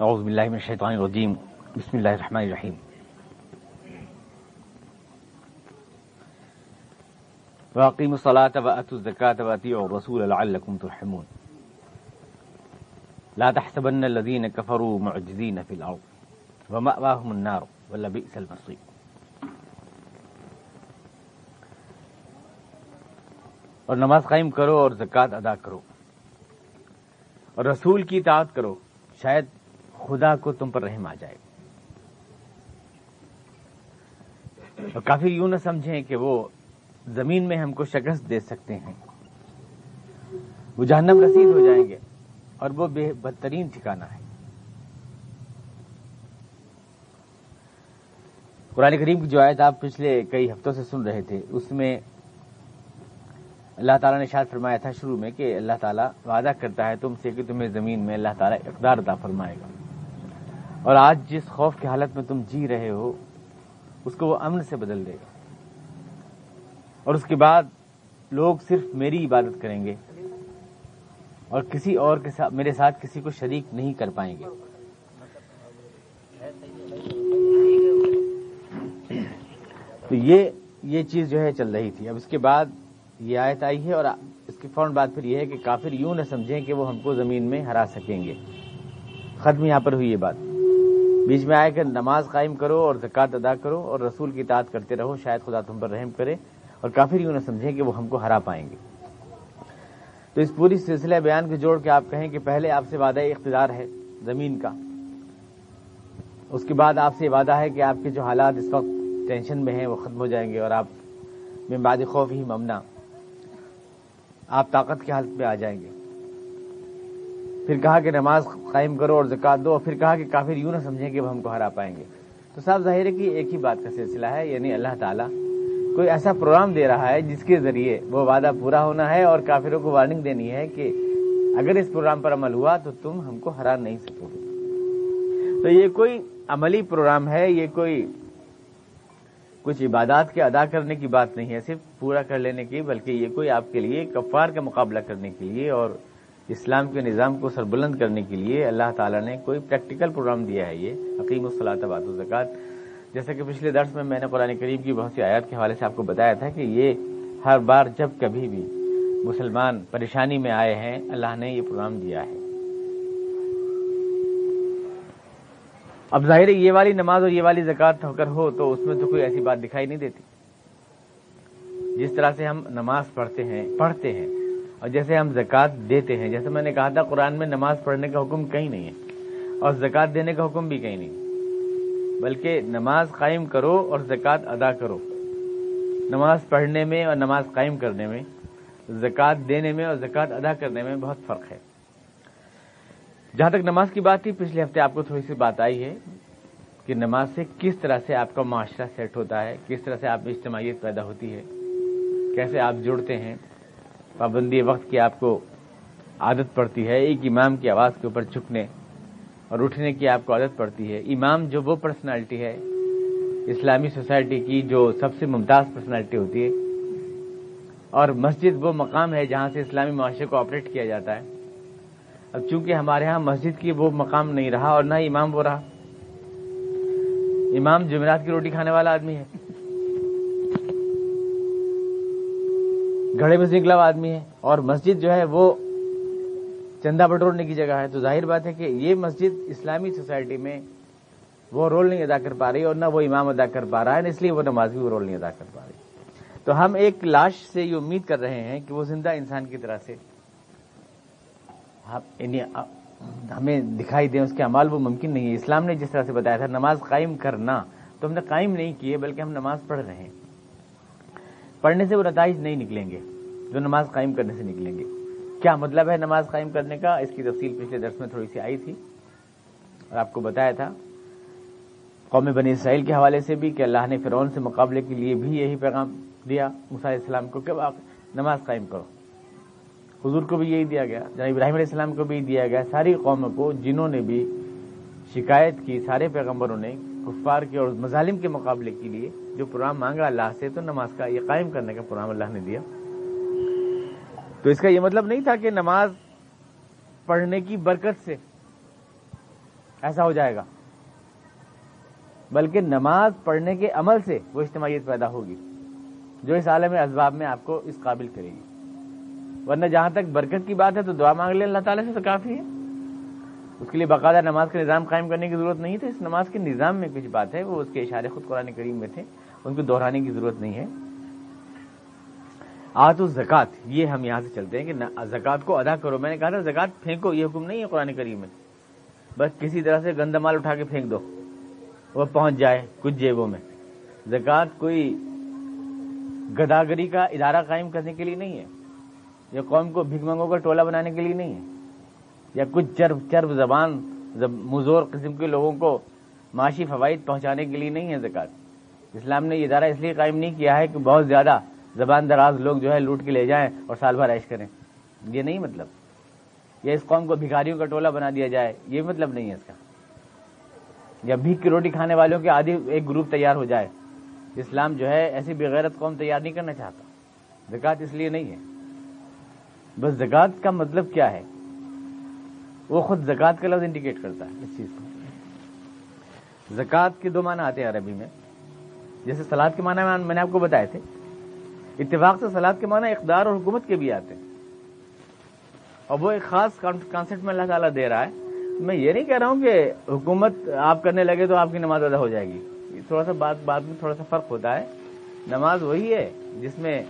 اعوذ باللہ من الشیطان الرجیم، بسم اللہ الرحمن الرحیم۔ واقیم الصلاة واتوا الزکاة واتیعوا الرسول لعلکم ترحمون۔ لا تحسبن الذين كفروا معجزين في الارض ومأواهم النار ولبئس المصير اور نماز قائم کرو اور زکوٰۃ ادا کرو۔ اور رسول کی اطاعت کرو، شاید خدا کو تم پر رحم آ جائے اور کافی یوں نہ سمجھیں کہ وہ زمین میں ہم کو شکست دے سکتے ہیں۔ وہ جہنم رسید ہو جائیں گے اور وہ بے بدترین ٹھکانا ہے۔ قرآن کریم کی جو آیت آپ پچھلے کئی ہفتوں سے سن رہے تھے، اس میں اللہ تعالیٰ نے شاید فرمایا تھا شروع میں کہ اللہ تعالیٰ وعدہ کرتا ہے تم سے کہ تمہیں زمین میں اللہ تعالیٰ اقدار عطا فرمائے گا۔ اور آج جس خوف کی حالت میں تم جی رہے ہو، اس کو وہ امن سے بدل دے گا۔ اور اس کے بعد لوگ صرف میری عبادت کریں گے اور کسی اور کے ساتھ میرے ساتھ کسی کو شریک نہیں کر پائیں گے۔ تو یہ یہ چیز جو ہے، چل رہی تھی۔ اب اس کے بعد یہ آیت آئی ہے اور اس کی فوراً بات پھر یہ ہے کہ کافر یوں نہ سمجھیں کہ وہ ہم کو زمین میں ہرا سکیں گے۔ ختم یہاں پر ہوئی یہ بات۔ بیچ میں آئے کہ نماز قائم کرو اور زکوٰۃ ادا کرو اور رسول کی اطاعت کرتے رہو، شاید خدا تم پر رحم کرے اور کافر یوں نہ سمجھیں کہ وہ ہم کو ہرا پائیں گے۔ تو اس پوری سلسلہ بیان کو جوڑ کے آپ کہیں کہ پہلے آپ سے وعدہ اقتدار ہے زمین کا۔ اس کے بعد آپ سے وعدہ ہے کہ آپ کے جو حالات اس وقت ٹینشن میں ہیں وہ ختم ہو جائیں گے اور آپ میں بعد خوف ہی ممنا آپ طاقت کی حالت میں آ جائیں گے۔ پھر کہا کہ نماز قائم کرو اور زکات دو، اور پھر کہا کہ کافر یوں نہ سمجھیں کہ وہ ہم کو ہرا پائیں گے۔ تو صاحب، ظاہر ہے کہ ایک ہی بات کا سلسلہ ہے یعنی اللہ تعالیٰ کوئی ایسا پروگرام دے رہا ہے جس کے ذریعے وہ وعدہ پورا ہونا ہے اور کافروں کو وارننگ دینی ہے کہ اگر اس پروگرام پر عمل ہوا تو تم ہم کو ہرا نہیں سکو گے۔ تو یہ کوئی عملی پروگرام ہے، یہ کوئی کچھ عبادات کے ادا کرنے کی بات نہیں ہے، صرف پورا کر لینے کی، بلکہ یہ کوئی آپ کے لیے کفار کا مقابلہ کرنے کے لیے اور اسلام کے نظام کو سربلند کرنے کے لیے اللہ تعالیٰ نے کوئی پریکٹیکل پروگرام دیا ہے یہ عقیم الصلاۃ بات الزکات جیسا کہ پچھلے درس میں میں نے قرآن قریب کی بہت سی آیات کے حوالے سے آپ کو بتایا تھا کہ یہ ہر بار جب کبھی بھی مسلمان پریشانی میں آئے ہیں، اللہ نے یہ پروگرام دیا ہے۔ اب ظاہر ہے یہ والی نماز اور یہ والی زکات اگر ہو تو اس میں تو کوئی ایسی بات دکھائی نہیں دیتی۔ جس طرح سے ہم نماز پڑھتے ہیں پڑھتے ہیں اور جیسے ہم زکوٰۃ دیتے ہیں، جیسے میں نے کہا تھا قرآن میں نماز پڑھنے کا حکم کہیں نہیں ہے، اور زکوٰۃ دینے کا حکم بھی کہیں نہیں بلکہ نماز قائم کرو اور زکوٰۃ ادا کرو۔ نماز پڑھنے میں اور نماز قائم کرنے میں، زکوٰۃ دینے میں اور زکوٰۃ ادا کرنے میں بہت فرق ہے۔ جہاں تک نماز کی بات تھی، پچھلے ہفتے آپ کو تھوڑی سی بات آئی ہے کہ نماز سے کس طرح سے آپ کا معاشرہ سیٹ ہوتا ہے، کس طرح سے آپ میں اجتماعیت پیدا ہوتی ہے، کیسے آپ جڑتے ہیں۔ پابندی وقت کی آپ کو عادت پڑتی ہے، ایک امام کی آواز کے اوپر چکنے اور اٹھنے کی آپ کو عادت پڑتی ہے۔ امام جو وہ پرسنالٹی ہے، اسلامی سوسائٹی کی جو سب سے ممتاز پرسنالٹی ہوتی ہے۔ اور مسجد وہ مقام ہے جہاں سے اسلامی معاشرے کو آپریٹ کیا جاتا ہے۔ اب چونکہ ہمارے ہاں مسجد کی وہ مقام نہیں رہا اور نہ ہی امام وہ رہا۔ امام جمعرات کی روٹی کھانے والا آدمی ہے۔ گھڑے میں سے نکلا ہوا آدمی ہے اور مسجد جو ہے وہ چندہ بٹورنے کی جگہ ہے۔ تو ظاہر بات ہے کہ یہ مسجد اسلامی سوسائٹی میں وہ رول نہیں ادا کر پا رہی اور نہ وہ امام ادا کر پا رہا ہے، اس لیے وہ نماز بھی وہ رول نہیں ادا کر پا رہی۔ تو ہم ایک لاش سے یہ امید کر رہے ہیں کہ وہ زندہ انسان کی طرح سے یعنی ہمیں دکھائی دیں، اس کے امال وہ ممکن نہیں ہے۔ اسلام نے جس طرح سے بتایا تھا، نماز قائم کرنا تو ہم نے قائم نہیں کیے، بلکہ ہم نماز پڑھ رہے ہیں۔ پڑھنے سے وہ نتائج نہیں نکلیں گے، جو نماز قائم کرنے سے نکلیں گے۔ کیا مطلب ہے نماز قائم کرنے کا؟ اس کی تفصیل پچھلے درس میں تھوڑی سی آئی تھی اور آپ کو بتایا تھا۔ قوم بنی اسرائیل کے حوالے سے بھی کہ اللہ نے فرعون سے مقابلے کے لیے بھی یہی پیغام دیا علیہ السلام کو کہ آپ نماز قائم کرو۔ حضور کو بھی یہی دیا گیا، جناب ابراہیم علیہ السلام کو بھی دیا گیا۔ ساری قوموں کو جنہوں نے بھی شکایت کی، سارے پیغمبروں نے کفار کے اور مظالم کے مقابلے کے لیے جو پروگرام مانگا اللہ سے، تو نماز کا یہ قائم کرنے کا پروگرام اللہ نے دیا۔ تو اس کا یہ مطلب نہیں تھا کہ نماز پڑھنے کی برکت سے ایسا ہو جائے گا، بلکہ نماز پڑھنے کے عمل سے وہ اجتماعیت پیدا ہوگی، جو اس عالم اسباب میں آپ کو اس قابل کرے گی۔ ورنہ جہاں تک برکت کی بات ہے تو دعا مانگ لیں، اللہ تعالیٰ سے تو کافی ہے۔ اس کے لیے باقاعدہ نماز کا نظام قائم کرنے کی ضرورت نہیں تھی۔ اس نماز کے نظام میں کچھ بات ہے، وہ اس کے اشارے خود قرآن کریم میں تھے، ان کو دہرانے کی ضرورت نہیں ہے۔ آت زکات، یہ ہم یہاں سے چلتے ہیں کہ زکات کو ادا کرو۔ میں نے کہا تھا، زکات پھینکو، یہ حکم نہیں ہے قرآن کریم میں۔ بس کسی طرح سے گندا مال اٹھا کے پھینک دو، وہ پہنچ جائے کچھ جیبوں میں۔ زکات کوئی گداگری کا ادارہ قائم کرنے کے لیے نہیں ہے، یا قوم کو بھگ منگوں کا ٹولہ بنانے کے لیے نہیں ہے۔ یا کچھ چرب چرب زبان مزور قسم کے لوگوں کو معاشی فوائد پہنچانے کے لیے نہیں ہے زکات اسلام نے یہ ادارہ اس لیے قائم نہیں کیا ہے کہ بہت زیادہ زبان دراز لوگ جو ہے لوٹ کے لے جائیں اور سال بھر عیش کریں۔ یہ نہیں مطلب۔ یا اس قوم کو بھکاریوں کا ٹولہ بنا دیا جائے، یہ مطلب نہیں ہے اس کا۔ یا بھیک کی روٹی کھانے والوں کے آدھی ایک گروپ تیار ہو جائے۔ اسلام جو ہے ایسی بغیرت قوم تیار نہیں کرنا چاہتا۔ زکات اس لیے نہیں ہے۔ بس زکات کا مطلب کیا ہے؟ وہ خود زکات کا لفظ انڈیکیٹ کرتا ہے اس چیز کو۔ زکات کے دو معنی آتے ہیں عربی میں۔ جیسے سلاد کے معنی میں نے آپ کو بتائے تھے، اتفاق سے سلاد کے معنی اقدار اور حکومت کے بھی آتے ہیں۔ اور وہ ایک خاص کانسیپٹ میں اللہ تعالیٰ دے رہا ہے۔ میں یہ نہیں کہہ رہا ہوں کہ حکومت آپ کرنے لگے تو آپ کی نماز ادا ہو جائے گی۔ تھوڑا سا بات بات میں تھوڑا سا فرق ہوتا ہے۔ نماز وہی ہے جس میں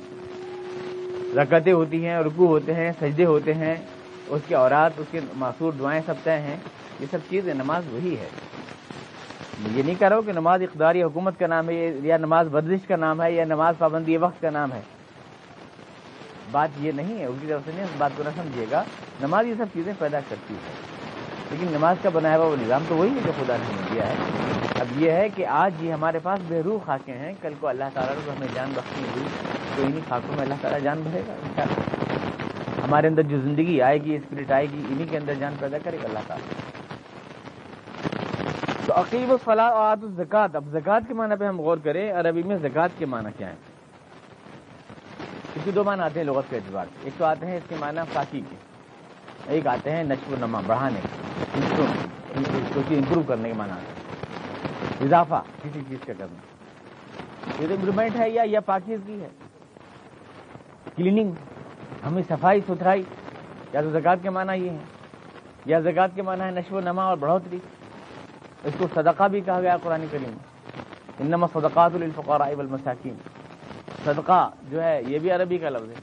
رکتیں ہوتی ہیں رکو ہوتے ہیں، سجدے ہوتے ہیں۔ اس کے اورات اس کے معصور دعائیں سب طے ہیں۔ یہ سب چیزیں نماز وہی ہے۔ یہ نہیں کہہ رہا ہوں کہ نماز اقداری حکومت کا نام ہے، یا نماز ورزش کا نام ہے، یا نماز پابندی وقت کا نام ہے۔ بات یہ نہیں ہے ان کی طرف سے نہیں، اس بات کو نہ سمجھیے گا۔ نماز یہ سب چیزیں پیدا کرتی ہے لیکن نماز کا بنایا ہوا وہ نظام تو وہی ہے جو خدا نے دیا ہے۔ اب یہ ہے کہ آج یہ ہمارے پاس بے روح خاکے ہیں۔ کل کو اللہ تعالیٰ کو ہمیں جان بخشی ہوئی، تو انہیں خاکوں میں اللہ تعالیٰ جان بھرے گا۔ ہمارے اندر جو زندگی آئے گی اسپرٹ آئے گی انہیں کے اندر جان پیدا کرے گا اللہ تعالیٰ۔ تو عقیب فلاح اور زکات اب زکات کے معنی پہ ہم غور کریں، عربی میں زکات کے معنی کیا ہے؟ اس کے دو معنی آتے ہیں لغت کے اعتبار۔ سے ایک تو آتے ہیں اس کے معنی فاقی کے۔ ایک آتے ہیں نشو و نما، بڑھانے امپروو کرنے کے معنی آتے ہیں۔ اضافہ، کسی چیز کا کرنا۔ یہ تو امپروومنٹ ہے یا یا پاکیزگی ہے؟ کلیننگ ہمیں صفائی ستھرائی، یا تو زکات کے معنی یہ ہے یا زکات کے معنی ہے نشو و نما اور بڑھوتری۔ اس کو صدقہ بھی کہا گیا قرآن کریم۔ انما صدقات الفقراء والمساکین۔ صدقہ جو ہے، یہ بھی عربی کا لفظ ہے۔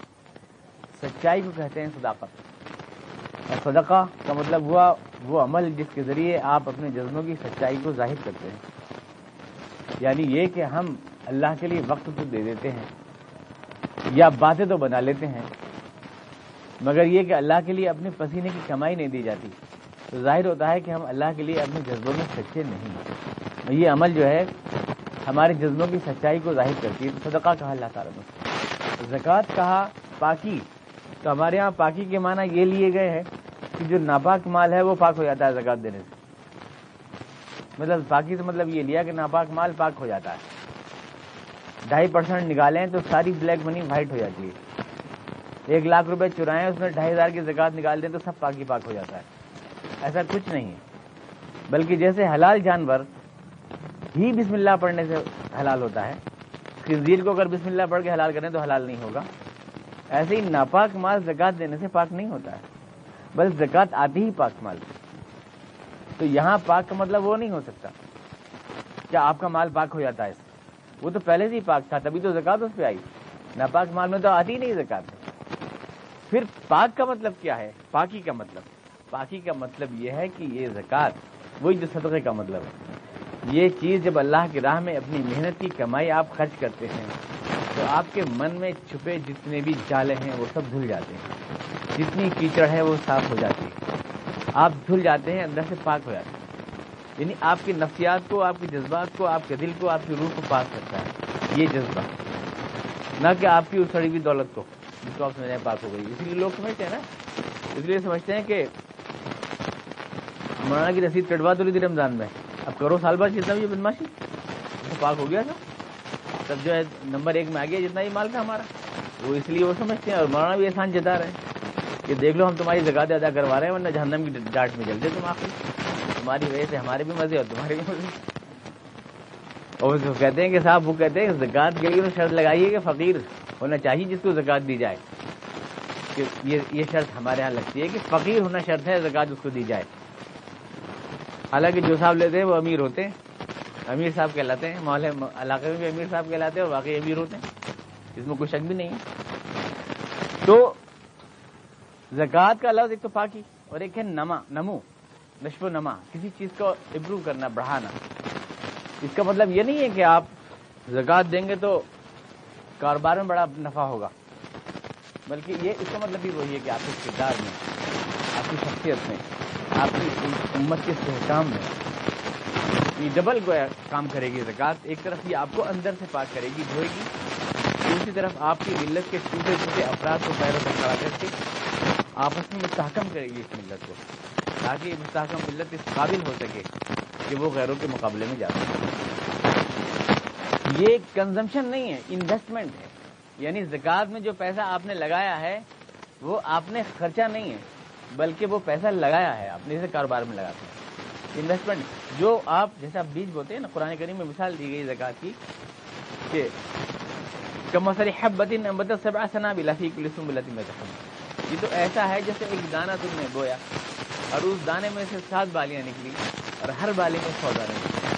سچائی کو کہتے ہیں صداقت۔ اور صدقہ کا مطلب ہوا، وہ عمل جس کے ذریعے آپ اپنے جذبوں کی سچائی کو ظاہر کرتے ہیں۔ یعنی یہ کہ ہم اللہ کے لیے وقت تو دے دیتے ہیں، یا باتیں تو بنا لیتے ہیں مگر یہ کہ اللہ کے لیے اپنے پسینے کی کمائی نہیں دی جاتی۔ تو ظاہر ہوتا ہے کہ ہم اللہ کے لیے اپنے جذبوں میں سچے نہیں یہ عمل جو ہے، ہمارے جذبوں کی سچائی کو ظاہر کرتی ہے۔ تو صدقہ کہا اللہ تعالیٰ نے۔ زکوٰۃ کہا پاکی۔ تو ہمارے یہاں پاکی کے معنی یہ لیے گئے ہیں کہ جو ناپاک مال ہے وہ پاک ہو جاتا ہے زکوٰۃ دینے سے۔ مطلب پاکی سے مطلب یہ لیا کہ ناپاک مال پاک ہو جاتا ہے۔ ڈھائی پرسینٹ نکالیں تو ساری بلیک منی وائٹ ہو جاتی ہے۔ ایک لاکھ روپے چرائیں، اس میں ڈھائی ہزار کی زکات نکال دیں تو سب پاکی پاک ہو جاتا ہے۔ ایسا کچھ نہیں ہے۔ بلکہ جیسے حلال جانور ہی بسم اللہ پڑھنے سے حلال ہوتا ہے خنزیر کو اگر بسم اللہ پڑھ کے حلال کریں تو حلال نہیں ہوگا۔ ایسے ہی ناپاک مال زکات دینے سے پاک نہیں ہوتا ہے بس زکات آتی ہی پاک مال۔ تو یہاں پاک کا مطلب وہ نہیں ہو سکتا۔ کیا آپ کا مال پاک ہو جاتا ہے؟ وہ تو پہلے سے ہی پاک تھا، تبھی تو زکات اس پہ آئی۔ ناپاک مال میں تو آتی ہی نہیں زکات پھر پاک کا مطلب کیا ہے؟ پاکی کا مطلب۔ پاکی کا مطلب یہ ہے کہ یہ زکوٰۃ وہی جو صدقے کا مطلب ہے۔ یہ چیز جب اللہ کی راہ میں اپنی محنت کی کمائی آپ خرچ کرتے ہیں، تو آپ کے من میں چھپے جتنے بھی جالے ہیں، وہ سب دھل جاتے ہیں۔ جتنی کیچڑ ہے، وہ صاف ہو جاتی ہے۔ آپ دھل جاتے ہیں، اندر سے پاک ہو جاتے ہیں۔ یعنی آپ کی نفسیات کو، آپ کے جذبات کو، آپ کے دل کو، آپ کی روح کو پاک کرتا ہے۔ یہ جذبہ۔ نہ کہ آپ کی اس سڑی ہوئی دولت کو۔ جس کو آپ سمجھیں پاک ہو گئی۔ اسی لیے لوگ سمجھتے ہیں نا۔ اس لیے سمجھتے ہیں کہ مولانا کی رسید کٹوا تو لی تھی رمضان میں۔ اب کرو سال بعد جتنا بھی بدماشی۔ پاک ہو گیا تھا تب جو ہے نمبر ایک میں آ گیا جتنا ہی مال تھا ہمارا۔ وہ اس لیے وہ سمجھتے ہیں اور مولانا بھی احسان جتا رہے ہیں کہ دیکھ لو ہم تمہاری زکات ادا کروا رہے ہیں، ورنہ جہنم کی ڈانٹ میں جلتے تم آخر۔ تمہاری وجہ سے ہمارے بھی مزے اور تمہارے بھی مزے۔ اور کہتے ہیں کہ صاحب، وہ کہتے ہیں زکات کے لیے شرط لگائیے کہ فقیر ہونا چاہیے جس کو زکات دی جائے۔ کہ یہ شرط ہمارے یہاں لگتی ہے کہ فقیر ہونا شرط ہے زکات اس کو دی جائے۔ حالانکہ جو صاحب لیتے ہیں وہ امیر ہوتے ہیں۔ امیر صاحب کہلاتے ہیں، محلے، علاقے میں بھی امیر صاحب کہلاتے ہیں اور واقعی امیر ہوتے ہیں۔ اس میں کوئی شک بھی نہیں ہے۔ تو زکوٰۃ کا لفظ ایک تو پاکی اور ایک ہے نما، نمو، نشو و نما۔ کسی چیز کو امپروو کرنا، بڑھانا۔ اس کا مطلب یہ نہیں ہے کہ آپ زکوٰۃ دیں گے تو کاروبار میں بڑا نفع ہوگا۔ بلکہ یہ اس کا مطلب بھی وہی ہے کہ آپ کے کردار میں، آپ کی شخصیت میں، آپ کی امت کے استحکام میں یہ ڈبل گویا کام کرے گی زکات ایک طرف یہ آپ کو اندر سے پاک کرے گی، دھوئے گی۔ دوسری طرف آپ کی ملت کے چھوٹے چھوٹے افراد کو پیروں پر کھڑا کر کے آپس میں مستحکم کرے گی اس ملت کو، تاکہ مستحکم ملت اس قابل ہو سکے کہ وہ غیروں کے مقابلے میں جا سکے۔ یہ کنزمپشن نہیں ہے انویسٹمنٹ ہے. یعنی زکات میں جو پیسہ آپ نے لگایا ہے، وہ آپ نے خرچہ نہیں ہے، بلکہ وہ پیسہ لگایا ہے آپ نے اسے کاروبار میں لگاتے ہیں. انویسٹمنٹ جو آپ، جیسے آپ بیج بولتے ہیں نا، قرآن کریم میں مثال دی گئی زکات کی، کہ کم سر حبتی نمبر سب آسنا بلافی کلسم بلتی میں یہ تو ایسا ہے جیسے ایک دانہ تم نے بویا، اور اس دانے میں سے سات بالیاں نکلی، اور ہر بالی میں سو دانے. نکلی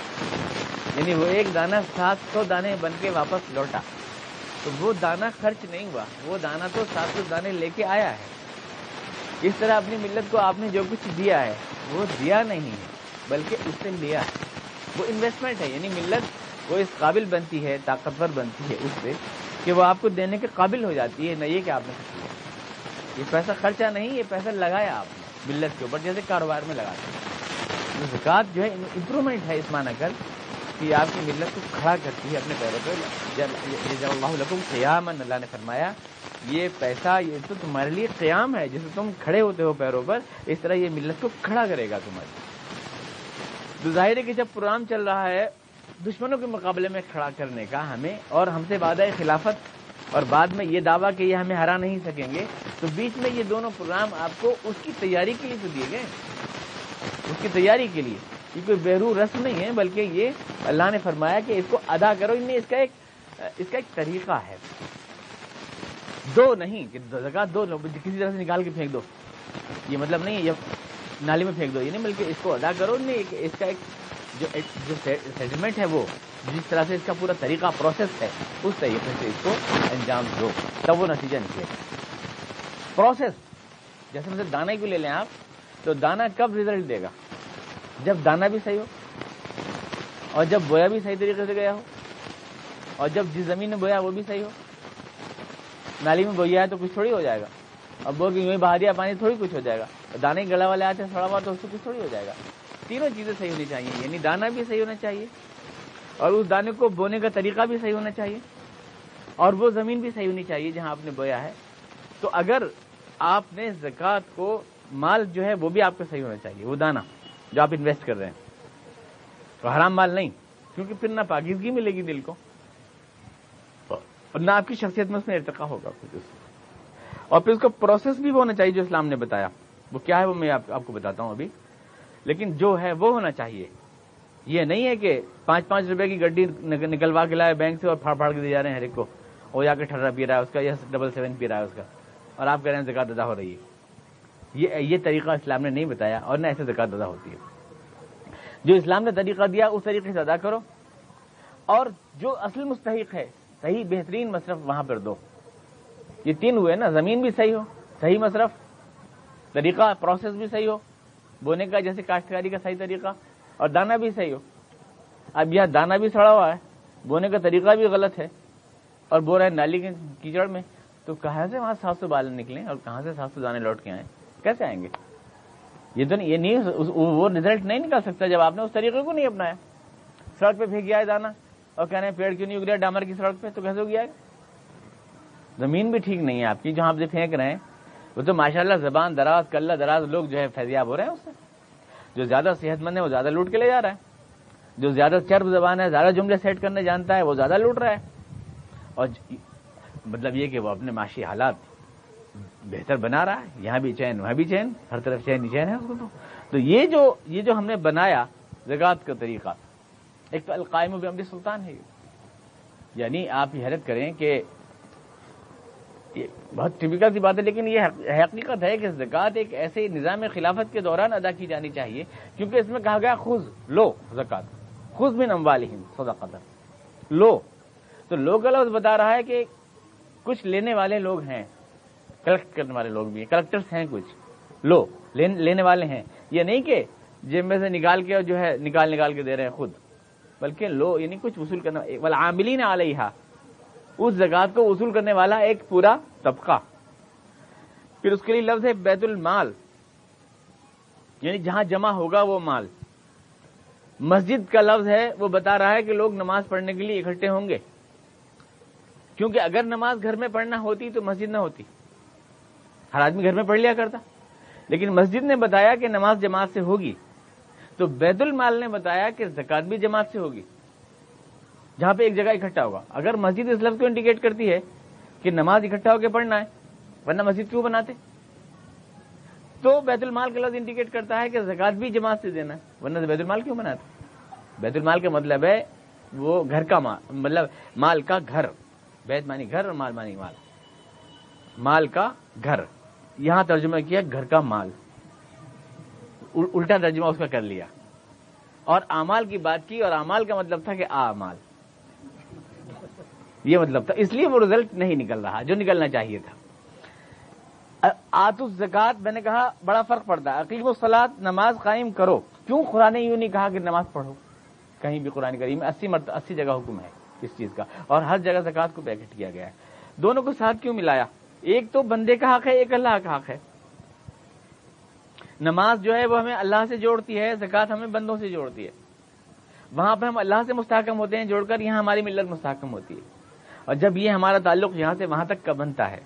یعنی وہ ایک دانہ سات سو دانے بن کے واپس لوٹا۔ تو وہ دانہ خرچ نہیں ہوا۔ وہ دانہ تو سات سو دانے لے کے آیا ہے۔ اس طرح اپنی ملت کو آپ نے جو کچھ دیا ہے، وہ دیا نہیں ہے، بلکہ اس سے لیا۔ ہے وہ انویسٹمنٹ ہے یعنی ملت وہ اس قابل بنتی ہے، طاقتور بنتی ہے اس سے کہ وہ آپ کو دینے کے قابل ہو جاتی ہے، نہ یہ کہ آپ نے یہ پیسہ خرچہ نہیں، یہ پیسہ لگایا آپ نے ملت کے اوپر، جیسے کاروبار میں لگاتے ہیں۔ زکات جو ہے امپرومنٹ ہے اس معنی کر کہ آپ کی ملت کو کھڑا کرتی ہے اپنے پیروں پہ۔ جب اللہ قیام اللہ نے فرمایا، یہ پیسہ، یہ تو تمہارے لیے قیام ہے جسے تم کھڑے ہوتے ہو پیروں پر، اس طرح یہ ملت کو کھڑا کرے گا تمہاری۔ تو ظاہر ہے کہ جب پروگرام چل رہا ہے، دشمنوں کے مقابلے میں کھڑا کرنے کا ہمیں، اور ہم سے وعدہ خلافت، اور بعد میں یہ دعویٰ کہ یہ ہمیں ہرا نہیں سکیں گے، تو بیچ میں یہ دونوں پروگرام آپ کو اس کی تیاری کے لیے تو دیے گئے۔ اس کی تیاری کے لیے۔ یہ کوئی بیرو رسم نہیں ہے، بلکہ یہ اللہ نے فرمایا کہ اس کو ادا کرو۔ ان میں اس کا ایک، اس کا ایک طریقہ ہے۔ دو نہیں، کہ زکات دو کسی طرح سے نکال کے پھینک دو۔ یہ مطلب نہیں ہے، یہ نالی میں پھینک دو، یہ نہیں، بلکہ اس کو ادا کرو۔ نہیں اس کا ایک جو جو سیٹلمنٹ ہے وہ، جس طرح سے اس کا پورا طریقہ پروسیس ہے، اس طریقے سے اس کو انجام دو۔ تب وہ نتیجہ نکلے۔ پروسیس جیسے مطلب دانا کو لے لیں آپ، تو دانا کب ریزلٹ دے گا؟ جب دانا بھی صحیح ہو اور جب بویا بھی صحیح طریقے سے گیا ہو اور جب جس زمین میں بویا وہ بھی صحیح ہو، نالی میں بویا ہے تو کچھ تھوڑی ہو جائے گا۔ اب وہ کہ بہا دیا، پانی تھوڑی کچھ ہو جائے گا۔ دانے گلا والے آتے ہیں سڑا ہوا تو اس سے کچھ تھوڑی ہو جائے گا۔ تینوں چیزیں صحیح ہونی چاہیے یعنی دانا بھی صحیح ہونا چاہیے اور اس دانے کو بونے کا طریقہ بھی صحیح ہونا چاہیے اور وہ زمین بھی صحیح ہونی چاہیے جہاں آپ نے بویا ہے۔ تو اگر آپ نے زکوٰۃ کو، مال جو ہے وہ بھی آپ کو صحیح ہونا چاہیے، وہ دانا۔ جو آپ انویسٹ کر رہے ہیں۔ تو حرام مال نہیں، کیونکہ پھر نہ پاکیزگی ملے گی دل کو۔ اور نہ آپ کی شخصیت میں اس میں ارتقا ہوگا اور پھر اس کا پروسیس بھی وہ ہونا چاہیے جو اسلام نے بتایا۔ وہ کیا ہے وہ میں آپ کو بتاتا ہوں ابھی۔ لیکن جو ہے وہ ہونا چاہیے۔ یہ نہیں ہے کہ پانچ پانچ روپے کی گڈی نکلوا کے لائے بینک سے اور پھاڑ پھاڑ کے دے جا رہے ہیں ہر ایک کو۔ وہ جا کے ٹھرا پی رہا ہے اس کا یا ڈبل سیون پی رہا ہے اس کا۔ اور آپ کہہ رہے ہیں زکات ادا ہو رہی ہے۔ یہ طریقہ اسلام نے نہیں بتایا اور نہ ایسے زکات ادا ہوتی ہے۔ جو اسلام نے طریقہ دیا، اس طریقے سے ادا کرو۔ اور جو اصل مستحق ہے، صحیح بہترین مصرف وہاں پر دو۔ یہ تین ہوئے نا، زمین بھی صحیح ہو، صحیح مصرف، طریقہ پروسیس بھی صحیح ہو۔ بونے کا جیسے کاشتکاری کا صحیح طریقہ، اور دانا بھی صحیح ہو۔ اب یہاں دانا بھی سڑا ہوا ہے، بونے کا طریقہ بھی غلط ہے۔ اور بو رہا ہے نالی کے کیچڑ میں، تو کہاں سے وہاں سات سو بالن نکلیں اور کہاں سے سات سو دانے لوٹ کے آئیں کیسے آئیں گے؟ یہ تو یہ نہیں وہ ریزلٹ نہیں نکال سکتا جب آپ نے اس طریقے کو نہیں اپنایا۔ سڑک پہ پھینک گیا ہے دانا اور کہہ رہے ہیں پیڑ کیوں نہیں اگریا ڈامر کی سڑک پہ۔ تو کیسے ہو گیا؟ ہے زمین بھی ٹھیک نہیں ہے آپ کی۔ جہاں آپ سے پھینک رہے ہیں، وہ تو ماشاء اللہ زبان دراز کلّا دراز لوگ جو ہے فیضیاب ہو رہے ہیں اس سے۔ جو زیادہ صحت مند ہے وہ زیادہ لوٹ کے لے جا رہا ہے۔ جو زیادہ چرب زبان ہے، زیادہ جملے سیٹ کرنے جانتا ہے، وہ زیادہ لوٹ رہا ہے۔ اور مطلب یہ کہ وہ اپنے معاشی حالات بہتر بنا رہا ہے۔ یہاں بھی چین، وہاں بھی چین۔ ہر طرف چین ہی چین ہے۔ اس کو تو تو یہ جو یہ جو ہم نے بنایا زکات کا طریقہ، ایک تو القائم بھی امر سلطان ہے۔ یعنی آپ یہ حیرت کریں کہ بہت ٹپیکل سی بات ہے، لیکن یہ حقیقت ہے کہ زکوٰۃ ایک ایسے نظام خلافت کے دوران ادا کی جانی چاہیے، کیونکہ اس میں کہا گیا خز لو زکات خز بھی نموال سودا قدر لو۔ تو لوگ لفظ بتا رہا ہے کہ کچھ لینے والے لوگ ہیں۔ کلیکٹ کرنے والے لوگ بھی ہیں کلیکٹرس ہیں کچھ۔ لو لینے والے ہیں۔ یہ نہیں کہ جب میں سے نکال کے جو ہے نکال نکال کے دے رہے ہیں خود۔ بلکہ لو یعنی کچھ وصول کرنا عاملین علیہ اس زکات کو وصول کرنے والا ایک پورا طبقہ۔ پھر اس کے لیے لفظ ہے بیت المال۔ یعنی جہاں جمع ہوگا وہ مال۔ مسجد کا لفظ ہے، وہ بتا رہا ہے کہ لوگ نماز پڑھنے کے لیے اکٹھے ہوں گے۔ کیونکہ اگر نماز گھر میں پڑھنا ہوتی تو مسجد نہ ہوتی۔ ہر آدمی گھر میں پڑھ لیا کرتا۔ لیکن مسجد نے بتایا کہ نماز جماعت سے ہوگی۔ تو بیت المال نے بتایا کہ زکات بھی جماعت سے ہوگی۔ جہاں پہ ایک جگہ اکٹھا ہوگا۔ اگر مسجد اس لفظ کو انڈیکیٹ کرتی ہے کہ نماز اکٹھا ہو کے پڑھنا ہے، ورنہ مسجد کیوں بناتے؟ تو بیت المال کا لفظ انڈیکیٹ کرتا ہے کہ زکات بھی جماعت سے دینا ہے، ورنہ بیت المال کیوں بناتے؟ بیت المال کا مطلب ہے وہ گھر کا مال مطلب مال کا گھر۔ بیت مانی گھر اور مال مانی مال۔ مال کا گھر۔ یہاں ترجمہ کیا گھر کا مال۔ الٹا ترجمہ اس کا کر لیا۔ اور امال کی بات کی اور امال کا مطلب تھا کہ آ یہ مطلب تھا۔ اس لیے وہ رزلٹ نہیں نکل رہا، جو نکلنا چاہیے تھا۔ آت زکات میں نے کہا بڑا فرق پڑتا ہے۔ عقیق و سلاد نماز قائم کرو۔ کیوں قرآن یوں نہیں کہا کہ نماز پڑھو؟ کہیں بھی قرآن کریم اسی مرتبہ اسی جگہ حکم ہے اس چیز کا۔ اور ہر جگہ زکات کو پیکٹ کیا گیا ہے۔ دونوں کو ساتھ کیوں ملایا؟ ایک تو بندے کا حق ہے، ایک اللہ کا حق ہے۔ نماز جو ہے وہ ہمیں اللہ سے جوڑتی ہے زکات ہمیں بندوں سے جوڑتی ہے۔ وہاں پہ ہم اللہ سے مستحکم ہوتے ہیں، جوڑ کر یہاں ہماری ملت مستحکم ہوتی ہے۔ اور جب یہ ہمارا تعلق یہاں سے وہاں تک کا بنتا ہے،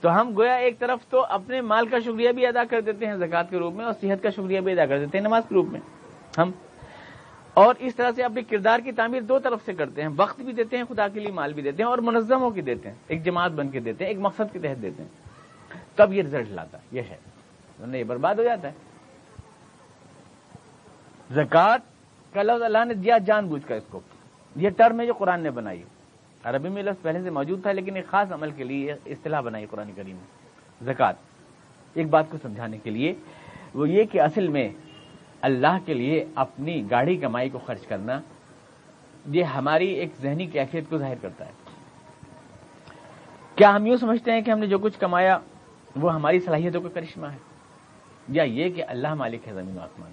تو ہم گویا ایک طرف تو اپنے مال کا شکریہ بھی ادا کر دیتے ہیں زکات کے روپ میں اور صحت کا شکریہ بھی ادا کر دیتے ہیں نماز کے روپ میں۔ ہم اور اس طرح سے اپنے کردار کی تعمیر دو طرف سے کرتے ہیں۔ وقت بھی دیتے ہیں، خدا کے لیے مال بھی دیتے ہیں اور منظموں کی دیتے ہیں۔ ایک جماعت بن کے دیتے ہیں، ایک مقصد کے تحت دیتے ہیں۔ تب یہ رزلٹ لاتا ہے، یہ ہے۔ یہ برباد ہو جاتا ہے۔ زکات کا لفظ اللہ نے دیا جان بوجھ کر اس کو۔ یہ ٹرم ہے جو قرآن نے بنائی۔ عربی میں لفظ پہلے سے موجود تھا، لیکن ایک خاص عمل کے لیے اصطلاح بنائی قرآن کریم میں زکات ایک بات کو سمجھانے کے لیے، وہ یہ کہ اصل میں اللہ کے لیے اپنی گاڑی کمائی کو خرچ کرنا، یہ ہماری ایک ذہنی کیفیت کو ظاہر کرتا ہے۔ کیا ہم یوں سمجھتے ہیں کہ ہم نے جو کچھ کمایا، وہ ہماری صلاحیتوں کا کرشمہ ہے؟ یا یہ کہ اللہ مالک ہے زمین و آسمان۔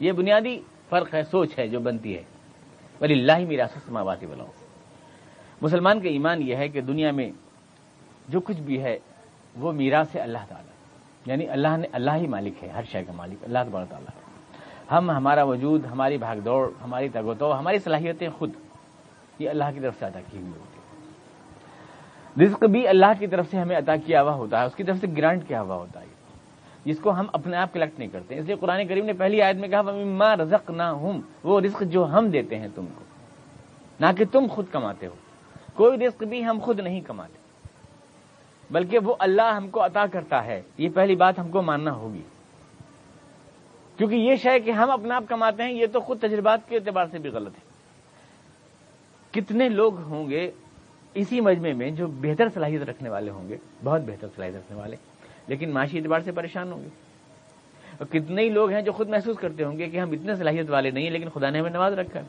یہ بنیادی فرق ہے، سوچ ہے، جو بنتی ہے۔ ولی اللہ میرا سماواتی بلاؤ مسلمان کا ایمان یہ ہے کہ دنیا میں جو کچھ بھی ہے، وہ میرا سے اللہ تعالیٰ۔ یعنی اللہ نے، اللہ ہی مالک ہے، ہر شے کا مالک، اللہ تبار تعالیٰ۔ ہے ہم، ہمارا وجود، ہماری بھاگ دوڑ ہماری تگوتو، ہماری صلاحیتیں خود یہ اللہ کی طرف سے ادا کی ہوئی ہوتی ہے رزق بھی اللہ کی طرف سے ہمیں عطا کیا ہوا ہوتا ہے، اس کی طرف سے گرانٹ کیا ہوا ہوتا ہے۔ جس کو ہم اپنے آپ کلیکٹ نہیں کرتے۔ اس لیے قرآن کریم نے پہلی آیت میں کہا ماں رزق نہ ہوں وہ رزق جو ہم دیتے ہیں تم کو۔ نہ کہ تم خود کماتے ہو۔ کوئی رزق بھی ہم خود نہیں کماتے۔ بلکہ وہ اللہ ہم کو عطا کرتا ہے۔ یہ پہلی بات ہم کو ماننا ہوگی۔ کیونکہ یہ شے کہ ہم اپنا آپ کماتے ہیں، یہ تو خود تجربات کے اعتبار سے بھی غلط ہے۔ کتنے لوگ ہوں گے اسی مجمع میں جو بہتر صلاحیت رکھنے والے ہوں گے؟ بہت بہتر صلاحیت رکھنے والے۔ لیکن معاشی اعتبار سے پریشان ہوں گے۔ اور کتنے ہی لوگ ہیں جو خود محسوس کرتے ہوں گے کہ ہم اتنے صلاحیت والے نہیں ہیں، لیکن خدا نے ہمیں نواز رکھا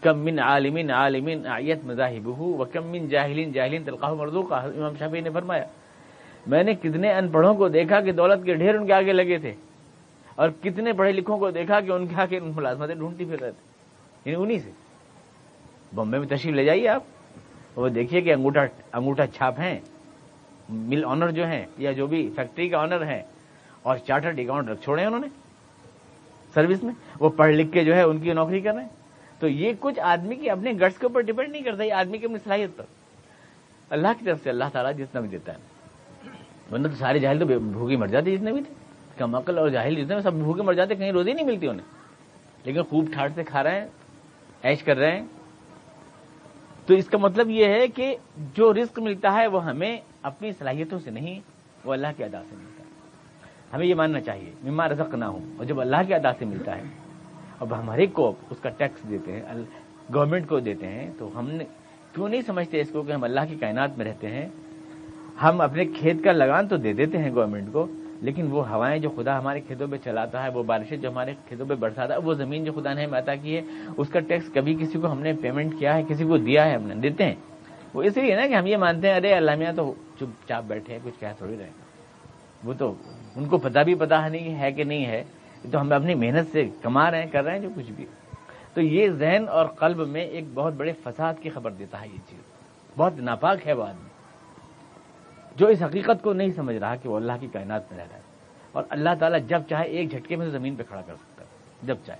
کم من عالمین عالمین آیت مذاہب و کم من جاہلین جاہلین تلقاہ مردو کا امام شافی نے فرمایا، میں نے کتنے ان پڑھوں کو دیکھا کہ دولت کے ڈھیر ان کے آگے لگے تھے۔ اور کتنے پڑھے لکھوں کو دیکھا کہ ان کے آگے ملازمتیں ڈھونڈتی پھر رہے تھے یعنی انہیں سے۔ بمبے میں تشریف لے جائیے آپ۔ وہ دیکھیے کہ انگوٹھا انگوٹھا چھاپ ہیں۔ مل آنر جو ہیں یا جو بھی فیکٹری کا آنر ہے اور چارٹرڈ اکاؤنٹ رکھ چھوڑے انہوں نے سروس میں۔ وہ پڑھ لکھ کے جو ہے ان کی نوکری کر رہے ہیں۔ تو یہ کچھ آدمی کی اپنے گٹس کے اوپر ڈپینڈ نہیں کرتا، یہ آدمی کی اپنی صلاحیت پر۔ اللہ کی طرف سے اللہ تعالیٰ جتنا بھی دیتا ہے۔ ورنہ تو سارے جاہل تو بھوکی مر جاتے جتنے بھی تھے۔ کم عقل اور جاہل جتنے سب بھوکے مر جاتے کہیں روزی نہیں ملتی انہیں۔ لیکن خوب ٹھاٹ سے کھا رہے ہیں ایش کر رہے ہیں۔ تو اس کا مطلب یہ ہے کہ جو رزق ملتا ہے وہ ہمیں اپنی صلاحیتوں سے نہیں، وہ اللہ کی ادا سے ملتا ہے۔ ہمیں یہ ماننا چاہیے، مما رزق نہ ہوں اور جب اللہ کے ادا سے ملتا ہے، اب ہم ہر ایک کو اس کا ٹیکس دیتے ہیں گورنمنٹ کو دیتے ہیں، تو ہم نے کیوں نہیں سمجھتے اس کو کہ ہم اللہ کی کائنات میں رہتے ہیں؟ ہم اپنے کھیت کا لگان تو دے دیتے ہیں گورنمنٹ کو لیکن وہ ہوائیں جو خدا ہمارے کھیتوں پہ چلاتا ہے، وہ بارشیں جو ہمارے کھیتوں پہ برساتا ہے، وہ زمین جو خدا نے ہمیں عطا کی ہے، اس کا ٹیکس کبھی کسی کو ہم نے پیمنٹ کیا ہے، کسی کو دیا ہے، ہم نے دیتے ہیں۔ وہ اس لیے نا کہ ہم یہ مانتے ہیں، ارے اللہ تو چپ چاپ بیٹھے ہیں، کچھ کہہ تھوڑی رہے وہ تو ان کو پتا بھی پتا نہیں ہے کہ نہیں ہے، تو ہم اپنی محنت سے کما رہے ہیں، کر رہے ہیں جو کچھ بھی۔ تو یہ ذہن اور قلب میں ایک بہت بڑے فساد کی خبر دیتا ہے یہ چیز۔ بہت ناپاک ہے وہ آدمی۔ جو اس حقیقت کو نہیں سمجھ رہا کہ وہ اللہ کی کائنات میں رہ رہا ہے۔ اور اللہ تعالیٰ جب چاہے ایک جھٹکے میں زمین پہ کھڑا کر سکتا ہے، جب چاہے۔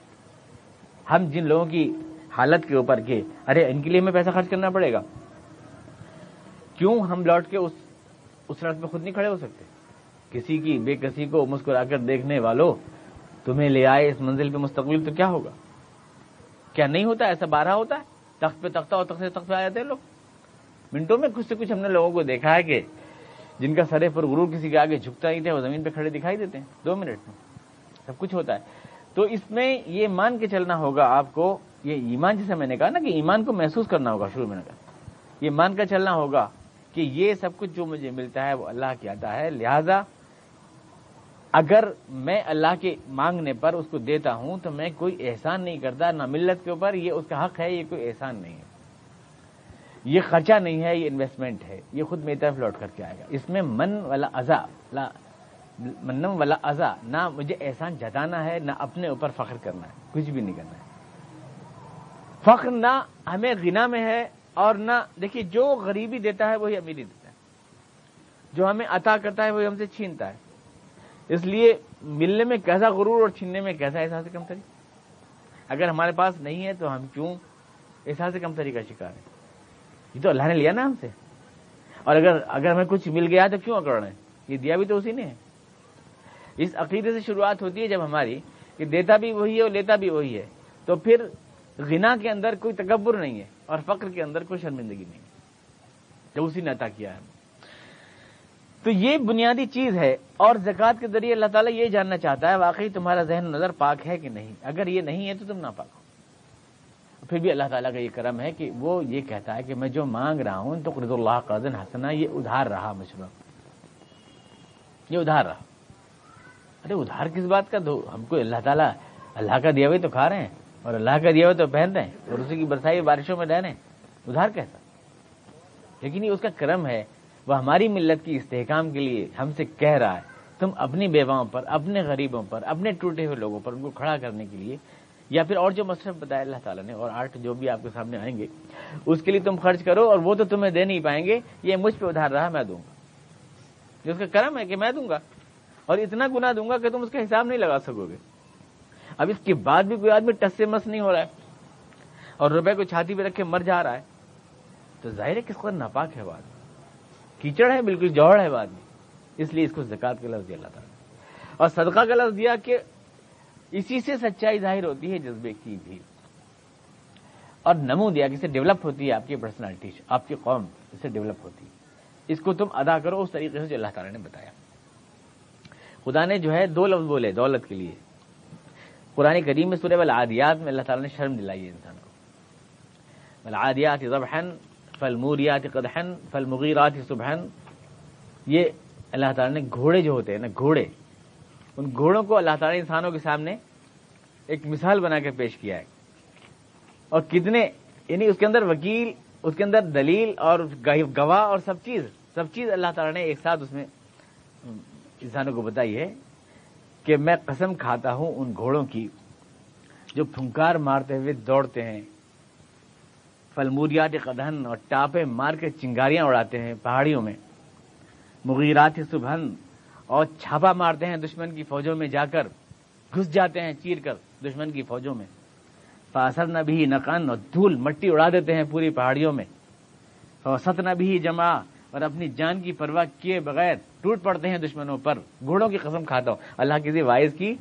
ہم جن لوگوں کی حالت کے اوپر کے ارے، ان کے لیے ہمیں پیسہ خرچ کرنا پڑے گا، کیوں ہم لوٹ کے اس اس سڑک پہ خود نہیں کھڑے ہو سکتے؟ کسی کی، بے کسی کو مسکرا کر دیکھنے والوں تمہیں لے آئے اس منزل پہ مستقبل تو کیا ہوگا؟ کیا نہیں ہوتا؟ ایسا بارہ ہوتا ہے؟ تخت پہ تختہ اور تخت سے تخت پہ آ جاتے ہیں لوگ۔ منٹوں میں کچھ سے کچھ ہم نے لوگوں کو دیکھا ہے کہ جن کا سرے پر غرور کسی کے آگے جھکتا ہی تھا وہ زمین پہ کھڑے دکھائی دیتے ہیں۔ دو منٹ میں۔ سب کچھ ہوتا ہے۔ تو اس میں یہ مان کے چلنا ہوگا آپ کو، یہ ایمان جسے میں نے کہا نا کہ ایمان کو محسوس کرنا ہوگا شروع میں نے کہا۔ یہ مان کر چلنا ہوگا کہ یہ سب کچھ جو مجھے ملتا ہے وہ اللہ کی آتا ہے۔ لہذا اگر میں اللہ کے مانگنے پر اس کو دیتا ہوں تو میں کوئی احسان نہیں کرتا، نہ ملت کے اوپر، یہ اس کا حق ہے، یہ کوئی احسان نہیں ہے۔ یہ خرچہ نہیں ہے، یہ انویسٹمنٹ ہے۔ یہ خود میری طرف لوٹ کر کے آئے گا۔ اس میں من والا ازا منم والا ازا نہ مجھے احسان جتانا ہے، نہ اپنے اوپر فخر کرنا ہے۔ کچھ بھی نہیں کرنا ہے۔ فخر نہ ہمیں غنا میں ہے اور نہ، دیکھیے، جو غریبی دیتا ہے، وہی امیری دیتا ہے۔ جو ہمیں عطا کرتا ہے، وہی ہم سے چھینتا ہے۔ اس لیے ملنے میں کیسا غرور اور چھیننے میں کیسا احساس کم تری اگر ہمارے پاس نہیں ہے تو ہم کیوں احساس کم تری کا شکار ہے یہ تو اللہ نے لیا نا ہم سے۔ اور اگر اگر ہمیں کچھ مل گیا تو کیوں اکڑ رہے ہیں؟ یہ دیا بھی تو اسی نے۔ ہے اس عقیدے سے شروعات ہوتی ہے جب ہماری کہ دیتا بھی وہی ہے اور لیتا بھی وہی ہے۔ تو پھر غنا کے اندر کوئی تکبر نہیں ہے اور فقر کے اندر کوئی شرمندگی نہیں ہے۔ جب اسی نے عطا کیا ہے۔ تو یہ بنیادی چیز ہے اور زکوٰۃ کے ذریعے اللہ تعالیٰ یہ جاننا چاہتا ہے واقعی تمہارا ذہن نظر پاک ہے کہ نہیں۔ اگر یہ نہیں ہے تو تم نہ پاک پھر بھی اللہ تعالیٰ کا یہ کرم ہے کہ وہ یہ کہتا ہے کہ میں جو مانگ رہا ہوں تو قرض اللہ قرضن حسنا یہ ادھار رہا مشورہ یہ ادھار رہا۔ ارے ادھار کس بات کا؟ دو ہم کو اللہ تعالیٰ اللہ کا دیا ہوئے تو کھا رہے ہیں اور اللہ کا دیا ہوئے تو پہن رہے ہیں اور اسی کی برسائی بارشوں میں رہ رہے ہیں۔ ادھار کیسا لیکن یہ اس کا کرم ہے، وہ ہماری ملت کی استحکام کے لیے ہم سے کہہ رہا ہے، تم اپنی بیواؤں پر، اپنے غریبوں پر، اپنے ٹوٹے ہوئے لوگوں پر ان کو کھڑا کرنے کے لیے یا پھر اور جو مصرف بتایا اللہ تعالیٰ نے اور آرٹ جو بھی آپ کے سامنے آئیں گے، اس کے لیے تم خرچ کرو اور وہ تو تمہیں دے نہیں پائیں گے، یہ مجھ پہ ادھار رہا، میں دوں گا۔ جو اس کا کرم ہے کہ میں دوں گا، اور اتنا گنا دوں گا کہ تم اس کا حساب نہیں لگا سکو گے۔ اب اس کے بعد بھی کوئی آدمی ٹس سے مس نہیں ہو رہا ہے اور روپے کو چھاتی پہ رکھ کے مر جا رہا ہے، تو ظاہر ہے کس قدر ناپاک ہے بات کیچڑ ہے، بالکل جوڑ ہے بعد میں اس لیے اس کو زکات کا لفظ دیا اللہ تعالیٰ اور صدقہ کا لفظ دیا کہ اسی سے سچائی ظاہر ہوتی ہے، جذبے کی بھی۔ اور نمو دیا کہ اسے ڈیولپ ہوتی ہے آپ کی پرسنالٹی آپ کی قوم اس سے ڈیولپ ہوتی ہے۔ اس کو تم ادا کرو اس طریقے سے جو اللہ تعالیٰ نے بتایا۔ خدا نے جو ہے دو لفظ بولے، دولت کے لیے۔ قرآن کریم میں سورہ والعادیات میں اللہ تعالیٰ نے شرم دلائی ہے انسان کو۔ والعادیات ضبحن فلموریات قدحن فلمغیرات صبحن یہ اللہ تعالیٰ نے گھوڑے جو ہوتے ہیں نا، گھوڑے۔ ان گھوڑوں کو اللہ تعالیٰ نے انسانوں کے سامنے ایک مثال بنا کے پیش کیا ہے۔ اور کتنے یعنی اس کے اندر وکیل، اس کے اندر دلیل اور گواہ اور سب چیز سب چیز اللہ تعالیٰ نے ایک ساتھ اس میں انسانوں کو بتائی ہے کہ میں قسم کھاتا ہوں ان گھوڑوں کی جو پھنکار مارتے ہوئے دوڑتے ہیں۔ فلموریات قدن اور ٹاپے مار کے چنگاریاں اڑاتے ہیں پہاڑیوں میں۔ مغیرات سبحن اور چھاپا مارتے ہیں دشمن کی فوجوں میں جا کر، گھس جاتے ہیں چیر کر دشمن کی فوجوں میں۔ فاصل نہ بھی نقن اور دھول مٹی اڑا دیتے ہیں پوری پہاڑیوں میں۔ فوسط نہ بھی جمع اور اپنی جان کی پرواہ کیے بغیر ٹوٹ پڑتے ہیں دشمنوں پر۔ گھوڑوں کی قسم کھاتا ہوں۔ اللہ کسی وائز کی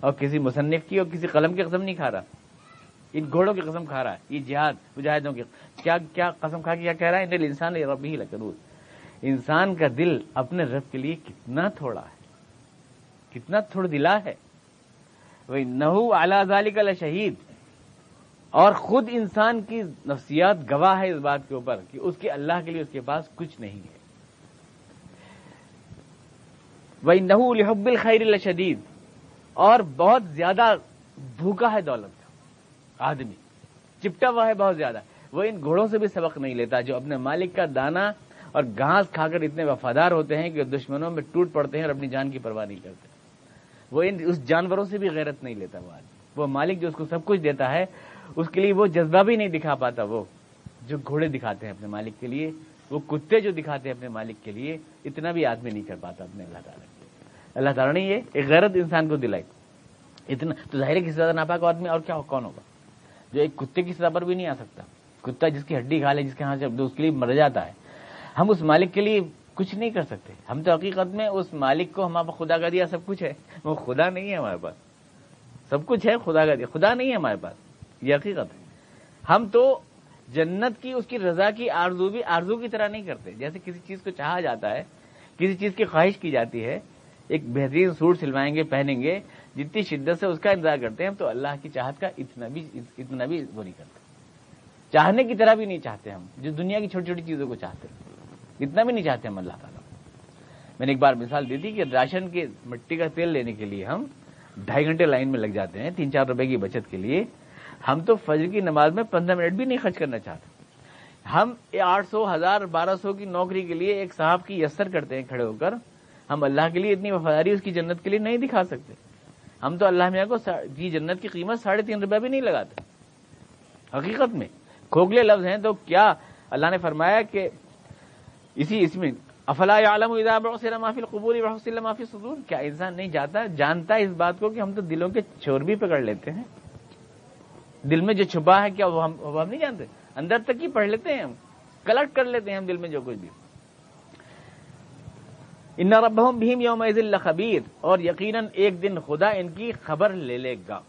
اور کسی مصنف کی اور کسی قلم کی قسم نہیں کھا رہا۔ ان گھوڑوں کی قسم کھا رہا ہے۔ یہ جہاد، مجاہدوں کی۔ کیا کیا قسم کھا کے کیا کہہ رہا ہے؟ انسان رب ہی لکرور۔ انسان کا دل اپنے رب کے لیے کتنا تھوڑا ہے، کتنا تھوڑ دلا ہے۔ وہی نحو اعلی کا شہید اور خود انسان کی نفسیات گواہ ہے اس بات کے اوپر کہ اس کے اللہ کے لیے اس کے پاس کچھ نہیں ہے۔ وہی نحو الحب الخیر الشدید اور بہت زیادہ بھوکا ہے دولت کا آدمی، چپٹا ہوا ہے بہت زیادہ۔ وہ ان گھوڑوں سے بھی سبق نہیں لیتا جو اپنے مالک کا دانا اور گھاس کھا کر اتنے وفادار ہوتے ہیں کہ دشمنوں میں ٹوٹ پڑتے ہیں اور اپنی جان کی پرواہ نہیں کرتے۔ وہ ان اس جانوروں سے بھی غیرت نہیں لیتا وہ آدمی۔ وہ مالک جو اس کو سب کچھ دیتا ہے، اس کے لیے وہ جذبہ بھی نہیں دکھا پاتا وہ، جو گھوڑے دکھاتے ہیں اپنے مالک کے لیے، وہ کتے جو دکھاتے ہیں اپنے مالک کے لیے، اتنا بھی آدمی نہیں کر پاتا اپنے اللہ تعالیٰ اللہ تعالیٰ نے یہ ایک غیرت انسان کو دلائی۔ اتنا تو ظاہر کسی زیادہ ناپاک آدمی اور کیا کون ہوگا؟ جو ایک کتے کی سطح پر بھی نہیں آ سکتا۔ کتا جس کی ہڈی کھا لے، جس کے ہاں سے اس کے لیے مر جاتا ہے ہم اس مالک کے لیے کچھ نہیں کر سکتے۔ ہم تو حقیقت میں اس مالک کو ہمارا خدا کا دیا سب کچھ ہے۔ وہ خدا نہیں ہے ہمارے پاس۔ سب کچھ ہے خدا کا دیا۔ خدا نہیں ہے ہمارے پاس۔ یہ حقیقت ہے۔ ہم تو جنت کی، اس کی رضا کی آرزو بھی آرزو کی طرح نہیں کرتے۔ جیسے کسی چیز کو چاہا جاتا ہے، کسی چیز کی خواہش کی جاتی ہے، ایک بہترین سوٹ سلوائیں گے، پہنیں گے، جتنی شدت سے اس کا انتظار کرتے ہیں تو اللہ کی چاہت کا اتنا بھی اتنا بھی وہ نہیں کرتے۔ چاہنے کی طرح بھی نہیں چاہتے ہم، جو دنیا کی چھوٹی چھوٹی چیزوں کو چاہتے ہیں۔ اتنا بھی نہیں چاہتے ہم اللہ تعالیٰ میں نے ایک بار مثال دی تھی کہ راشن کے مٹی کا تیل لینے کے لیے ہم ڈھائی گھنٹے لائن میں لگ جاتے ہیں، تین چار روپے کی بچت کے لیے۔ ہم تو فجر کی نماز میں پندرہ منٹ بھی نہیں خرچ کرنا چاہتے۔ ہم آٹھ سو، ہزار، بارہ سو کی نوکری کے لیے ایک صاحب کی یسر کرتے ہیں کھڑے ہو کر۔ ہم اللہ کے لیے اتنی وفاداری اس کی جنت کے لیے نہیں دکھا سکتے۔ ہم تو اللہ میاں کو کی جنت کی قیمت ساڑھے تین روپے بھی نہیں لگاتے۔ حقیقت میں کھوکھلے لفظ ہیں تو کیا اللہ نے فرمایا کہ اسی اس میں افلا عالم معافی قبوری معافی صدور کیا انسان نہیں جاتا جانتا اس بات کو کہ ہم تو دلوں کے چور بھی پکڑ لیتے ہیں۔ دل میں جو چھپا ہے کیا وہ ہم نہیں جانتے؟ اندر تک ہی پڑھ لیتے ہیں ہم کلیکٹ کر لیتے ہیں ہم دل میں جو کچھ بھی۔ ان ربہم بھیم یوم خبیر اور یقیناً ایک دن خدا ان کی خبر لے لے گا۔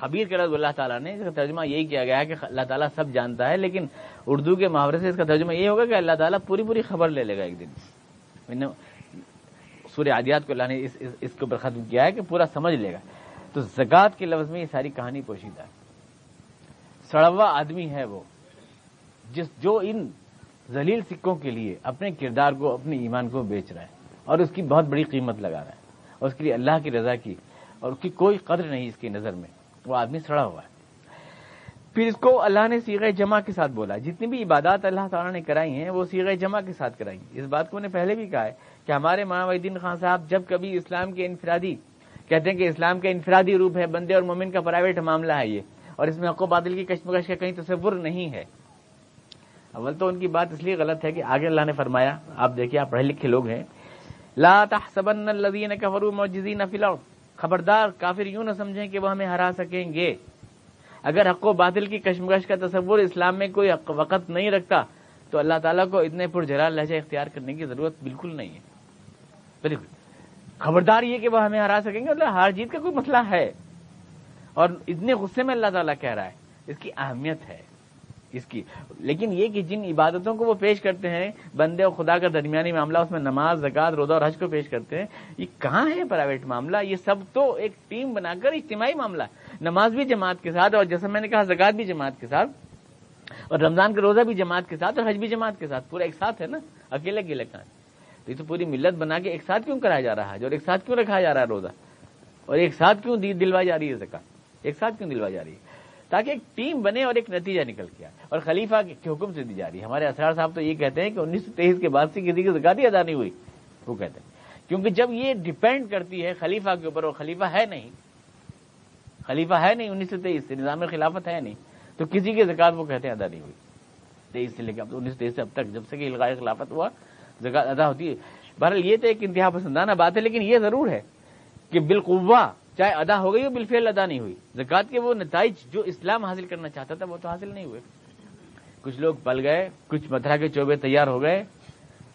خبیر کے رض اللہ تعالیٰ نے، اس کا ترجمہ یہی کیا گیا ہے کہ اللہ تعالیٰ سب جانتا ہے، لیکن اردو کے محاورے سے اس کا ترجمہ یہ ہوگا کہ اللہ تعالیٰ پوری پوری خبر لے لے گا ایک دن۔ یعنی سورہ عادیات کو اللہ نے اس اس کے اوپر ختم کیا ہے کہ پورا سمجھ لے گا۔ تو زکات کے لفظ میں یہ ساری کہانی پوشیدہ ہے۔ سڑوا آدمی ہے وہ، جس، جو ان ذلیل سکوں کے لیے اپنے کردار کو اپنے ایمان کو بیچ رہا ہے اور اس کی بہت بڑی قیمت لگا رہا ہے۔ اور اس کے لیے اللہ کی رضا کی، اور اس کی کوئی قدر نہیں اس کی نظر میں۔ وہ آدمی سڑا ہوا ہے۔ پھر اس کو اللہ نے سیغ جمع کے ساتھ بولا۔ جتنی بھی عبادات اللہ تعالیٰ نے کرائی ہیں، وہ سیغ جمع کے ساتھ کرائی اس بات کو نے پہلے بھی کہا ہے کہ ہمارے ماں الدین خان صاحب جب کبھی اسلام کے انفرادی، کہتے ہیں کہ اسلام کا انفرادی روپ ہے بندے اور مومن کا پرائیویٹ معاملہ ہے یہ، اور اس میں حق و بادل کی کشمکش کا کہیں تصور نہیں ہے۔ اول تو ان کی بات اس لیے غلط ہے کہ آگے اللہ نے فرمایا، آپ دیکھیے، آپ پڑھے لکھے لوگ ہیں۔ لا تحسبن الذين كفروا معجزين في الارض۔ خبردار کافر یوں نہ سمجھیں کہ وہ ہمیں ہرا سکیں گے۔ اگر حق و باطل کی کشمکش کا تصور اسلام میں کوئی وقت نہیں رکھتا، تو اللہ تعالیٰ کو اتنے پر جلال لہجہ اختیار کرنے کی ضرورت بالکل نہیں ہے۔ بالکل خبردار یہ کہ وہ ہمیں ہرا سکیں گے مطلب ہار جیت کا کوئی مسئلہ ہے۔ اور اتنے غصے میں اللہ تعالیٰ کہہ رہا ہے۔ اس کی اہمیت ہے۔ اس کی۔ لیکن یہ کہ جن عبادتوں کو وہ پیش کرتے ہیں، بندے اور خدا کا درمیانی معاملہ، اس میں نماز زکات روزہ اور حج کو پیش کرتے ہیں، یہ کہاں ہے پرائیویٹ معاملہ؟ یہ سب تو ایک ٹیم بنا کر اجتماعی معاملہ۔ نماز بھی جماعت کے ساتھ اور جیسا میں نے کہا زکات بھی جماعت کے ساتھ، اور رمضان کا روزہ بھی جماعت کے ساتھ اور حج بھی جماعت کے ساتھ۔ پورا ایک ساتھ ہے نا؟ اکیلے اکیلے کہاں تو یہ تو پوری ملت بنا کے ایک ساتھ کیوں کرایا جا رہا ہے؟ اور ایک ساتھ کیوں رکھا جا رہا ہے روزہ؟ اور ایک ساتھ کیوں دلوائی جا رہی ہے زکات ایک ساتھ کیوں دلوائی جا رہی ہے؟ تاکہ ایک ٹیم بنے اور ایک نتیجہ نکل گیا اور خلیفہ کے حکم سے دی جا رہی ہے۔ ہمارے اسرار صاحب تو یہ کہتے ہیں کہ انیس سو تیئیس کے بعد سے کسی کی زکاتی ادا نہیں ہوئی، وہ کہتے ہیں۔ کیونکہ جب یہ ڈپینڈ کرتی ہے خلیفہ کے اوپر وہ خلیفہ ہے نہیں، خلیفہ ہے نہیں انیس سو تیئیس سے، نظام خلافت ہے نہیں، تو کسی کی زکات وہ کہتے ہیں ادا نہیں ہوئی۔ تیئیس سے لے کے اب انیس سو تیئیس سے اب تک جب سے کہ الغاء خلافت ہوا زکات ادا ہوتی ہے۔ بہرحال یہ تو ایک انتہا پسندانہ بات ہے، لیکن یہ ضرور ہے کہ بالقوا چاہے ادا ہو گئی ہو بالفعل ادا نہیں ہوئی۔ زکات کے وہ نتائج جو اسلام حاصل کرنا چاہتا تھا، وہ تو حاصل نہیں ہوئے۔ کچھ لوگ پل گئے، کچھ متھرا کے چوبے تیار ہو گئے،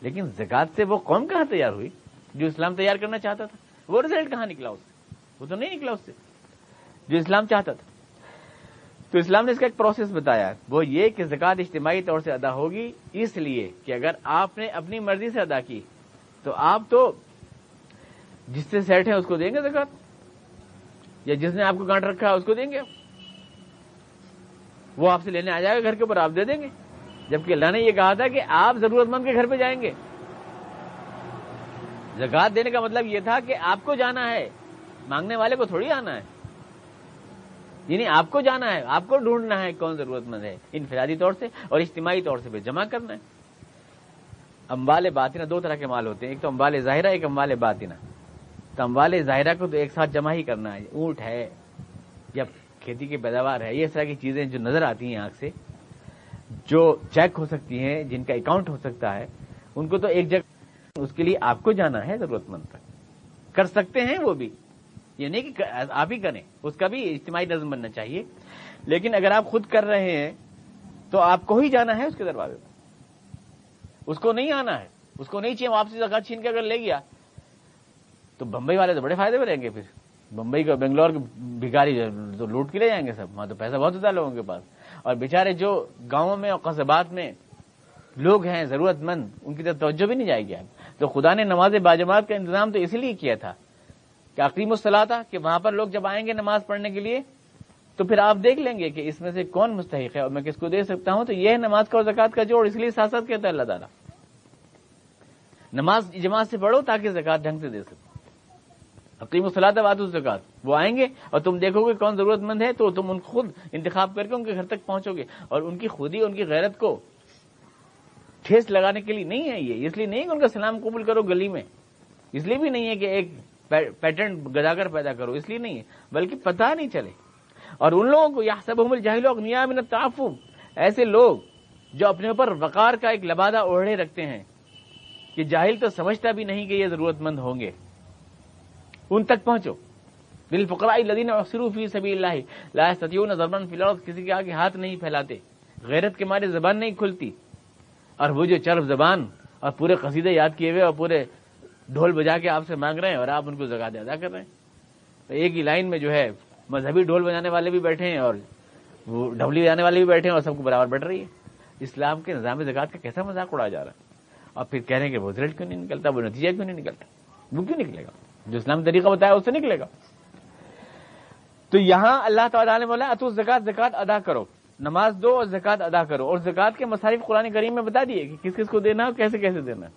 لیکن زکات سے وہ قوم کہاں تیار ہوئی جو اسلام تیار کرنا چاہتا تھا؟ وہ رزلٹ کہاں نکلا اس سے؟ وہ تو نہیں نکلا اس سے۔ جو اسلام چاہتا تھا۔ تو اسلام نے اس کا ایک پروسیس بتایا۔ وہ یہ کہ زکات اجتماعی طور سے ادا ہوگی، اس لیے کہ اگر آپ نے اپنی مرضی سے ادا کی، تو آپ تو جس سے سیٹ ہے اس کو دیں گے زکات یا جس نے آپ کو کانٹ رکھا ہے اس کو دیں گے وہ آپ سے لینے آ جائے گا گھر کے اوپر، آپ دے دیں گے۔ جبکہ اللہ نے یہ کہا تھا کہ آپ ضرورت مند کے گھر پہ جائیں گے۔ زکات دینے کا مطلب یہ تھا کہ آپ کو جانا ہے، مانگنے والے کو تھوڑی آنا ہے۔ یعنی آپ کو جانا ہے، آپ کو ڈھونڈنا ہے کون ضرورت مند ہے۔ انفرادی طور سے اور اجتماعی طور سے جمع کرنا ہے۔ امبال باطنا دو طرح کے مال ہوتے ہیں، ایک تو امبال ظاہرہ، ایک امبال باطنا تو امبال ظاہرہ کو تو ایک ساتھ جمع ہی کرنا ہے، اونٹ ہے یا کھیتی کی پیداوار ہے، یہ اس طرح کی چیزیں جو نظر آتی ہیں آنکھ سے، جو چیک ہو سکتی ہیں، جن کا اکاؤنٹ ہو سکتا ہے، ان کو تو ایک جگہ اس کے لیے آپ کو جانا ہے ضرورت مند تک۔ کر سکتے ہیں وہ بھی۔ یہ نہیں کہ آپ ہی کریں، اس کا بھی اجتماعی نظم بننا چاہیے۔ لیکن اگر آپ خود کر رہے ہیں، تو آپ کو ہی جانا ہے اس کے دروازے پر۔ اس کو نہیں آنا ہے، اس کو نہیں چاہیے، واپسی زکات چھین کے اگر لے گیا تو بمبئی والے تو بڑے فائدے میں رہیں گے پھر۔ بمبئی کا بنگلور کے بھکاری تو لوٹ کے لے جائیں گے سب۔ وہاں تو پیسہ بہت ہوتا ہے لوگوں کے پاس۔ اور بےچارے جو گاؤں میں اور قصبات میں لوگ ہیں ضرورت مند ان کی طرف توجہ بھی نہیں جائے گی تو خدا نے نماز باجماعت کا انتظام تو اس لیے کیا تھا کہ عقیم الصلاح تھا کہ وہاں پر لوگ جب آئیں گے نماز پڑھنے کے لیے، تو پھر آپ دیکھ لیں گے کہ اس میں سے کون مستحق ہے۔ اور میں کس کو دے سکتا ہوں؟ تو یہ ہے نماز کا اور زکات کا جوڑ۔ اس لیے ساتھ ساتھ کہتا ہے اللہ تعالیٰ۔ نماز جماعت سے پڑھو تاکہ زکات ڈھنگ سے دے سکو۔ عقیم الصلاح بات زکات وہ آئیں گے اور تم دیکھو گے کون ضرورت مند ہے تو تم ان خود انتخاب کر کے ان کے گھر تک پہنچو گے اور ان کی خود ہی ان کی غیرت کو ٹھیس لگانے کے لیے نہیں ہے یہ۔ اس لیے نہیں کہ ان کا سلام قبول کرو گلی میں۔ اس لیے بھی نہیں ہے کہ ایک پیٹرن گدا کر پیدا کرو۔ اس لیے نہیں ہے۔ بلکہ پتہ نہیں چلے۔ اور ان لوگوں کو یا سب عمل جاہل من ایسے لوگ جو اپنے اوپر وقار کا ایک لبادہ اوڑھے رکھتے ہیں کہ جاہل تو سمجھتا بھی نہیں کہ یہ ضرورت مند ہوں گے۔ ان تک پہنچو۔ دل فقراء لدین فی سبی اللہ لا زبان فی الارض کسی کے آگے ہاتھ نہیں پھیلاتے۔ غیرت کے مارے زبان نہیں کھلتی۔ اور وہ جو چرف زبان اور پورے قصیدے یاد کیے ہوئے اور پورے ڈھول بجا کے آپ سے مانگ رہے ہیں اور آپ ان کو زکات ادا کر رہے ہیں۔ تو ایک ہی لائن میں جو ہے، مذہبی ڈھول بجانے والے بھی بیٹھے ہیں اور وہ ڈھولی بجانے والے بھی بیٹھے ہیں اور سب کو برابر بیٹھ رہی ہے۔ اسلام کے نظام زکات کا کیسا مذاق اڑا جا رہا ہے؟ اور پھر کہہ رہے ہیں کہ وہ ریزلٹ کیوں نہیں نکلتا؟ وہ نتیجہ کیوں نہیں نکلتا؟ وہ کیوں نکلے گا؟ جو اسلام طریقہ بتایا اس سے نکلے گا۔ تو یہاں اللہ تعالیٰ نے بولا، اتو زکات زکات ادا کرو۔ نماز دو اور زکات ادا کرو۔ اور زکات کے مصارف قرآن کریم میں بتا دیے کہ کس کس کو دینا اور کیسے کیسے دینا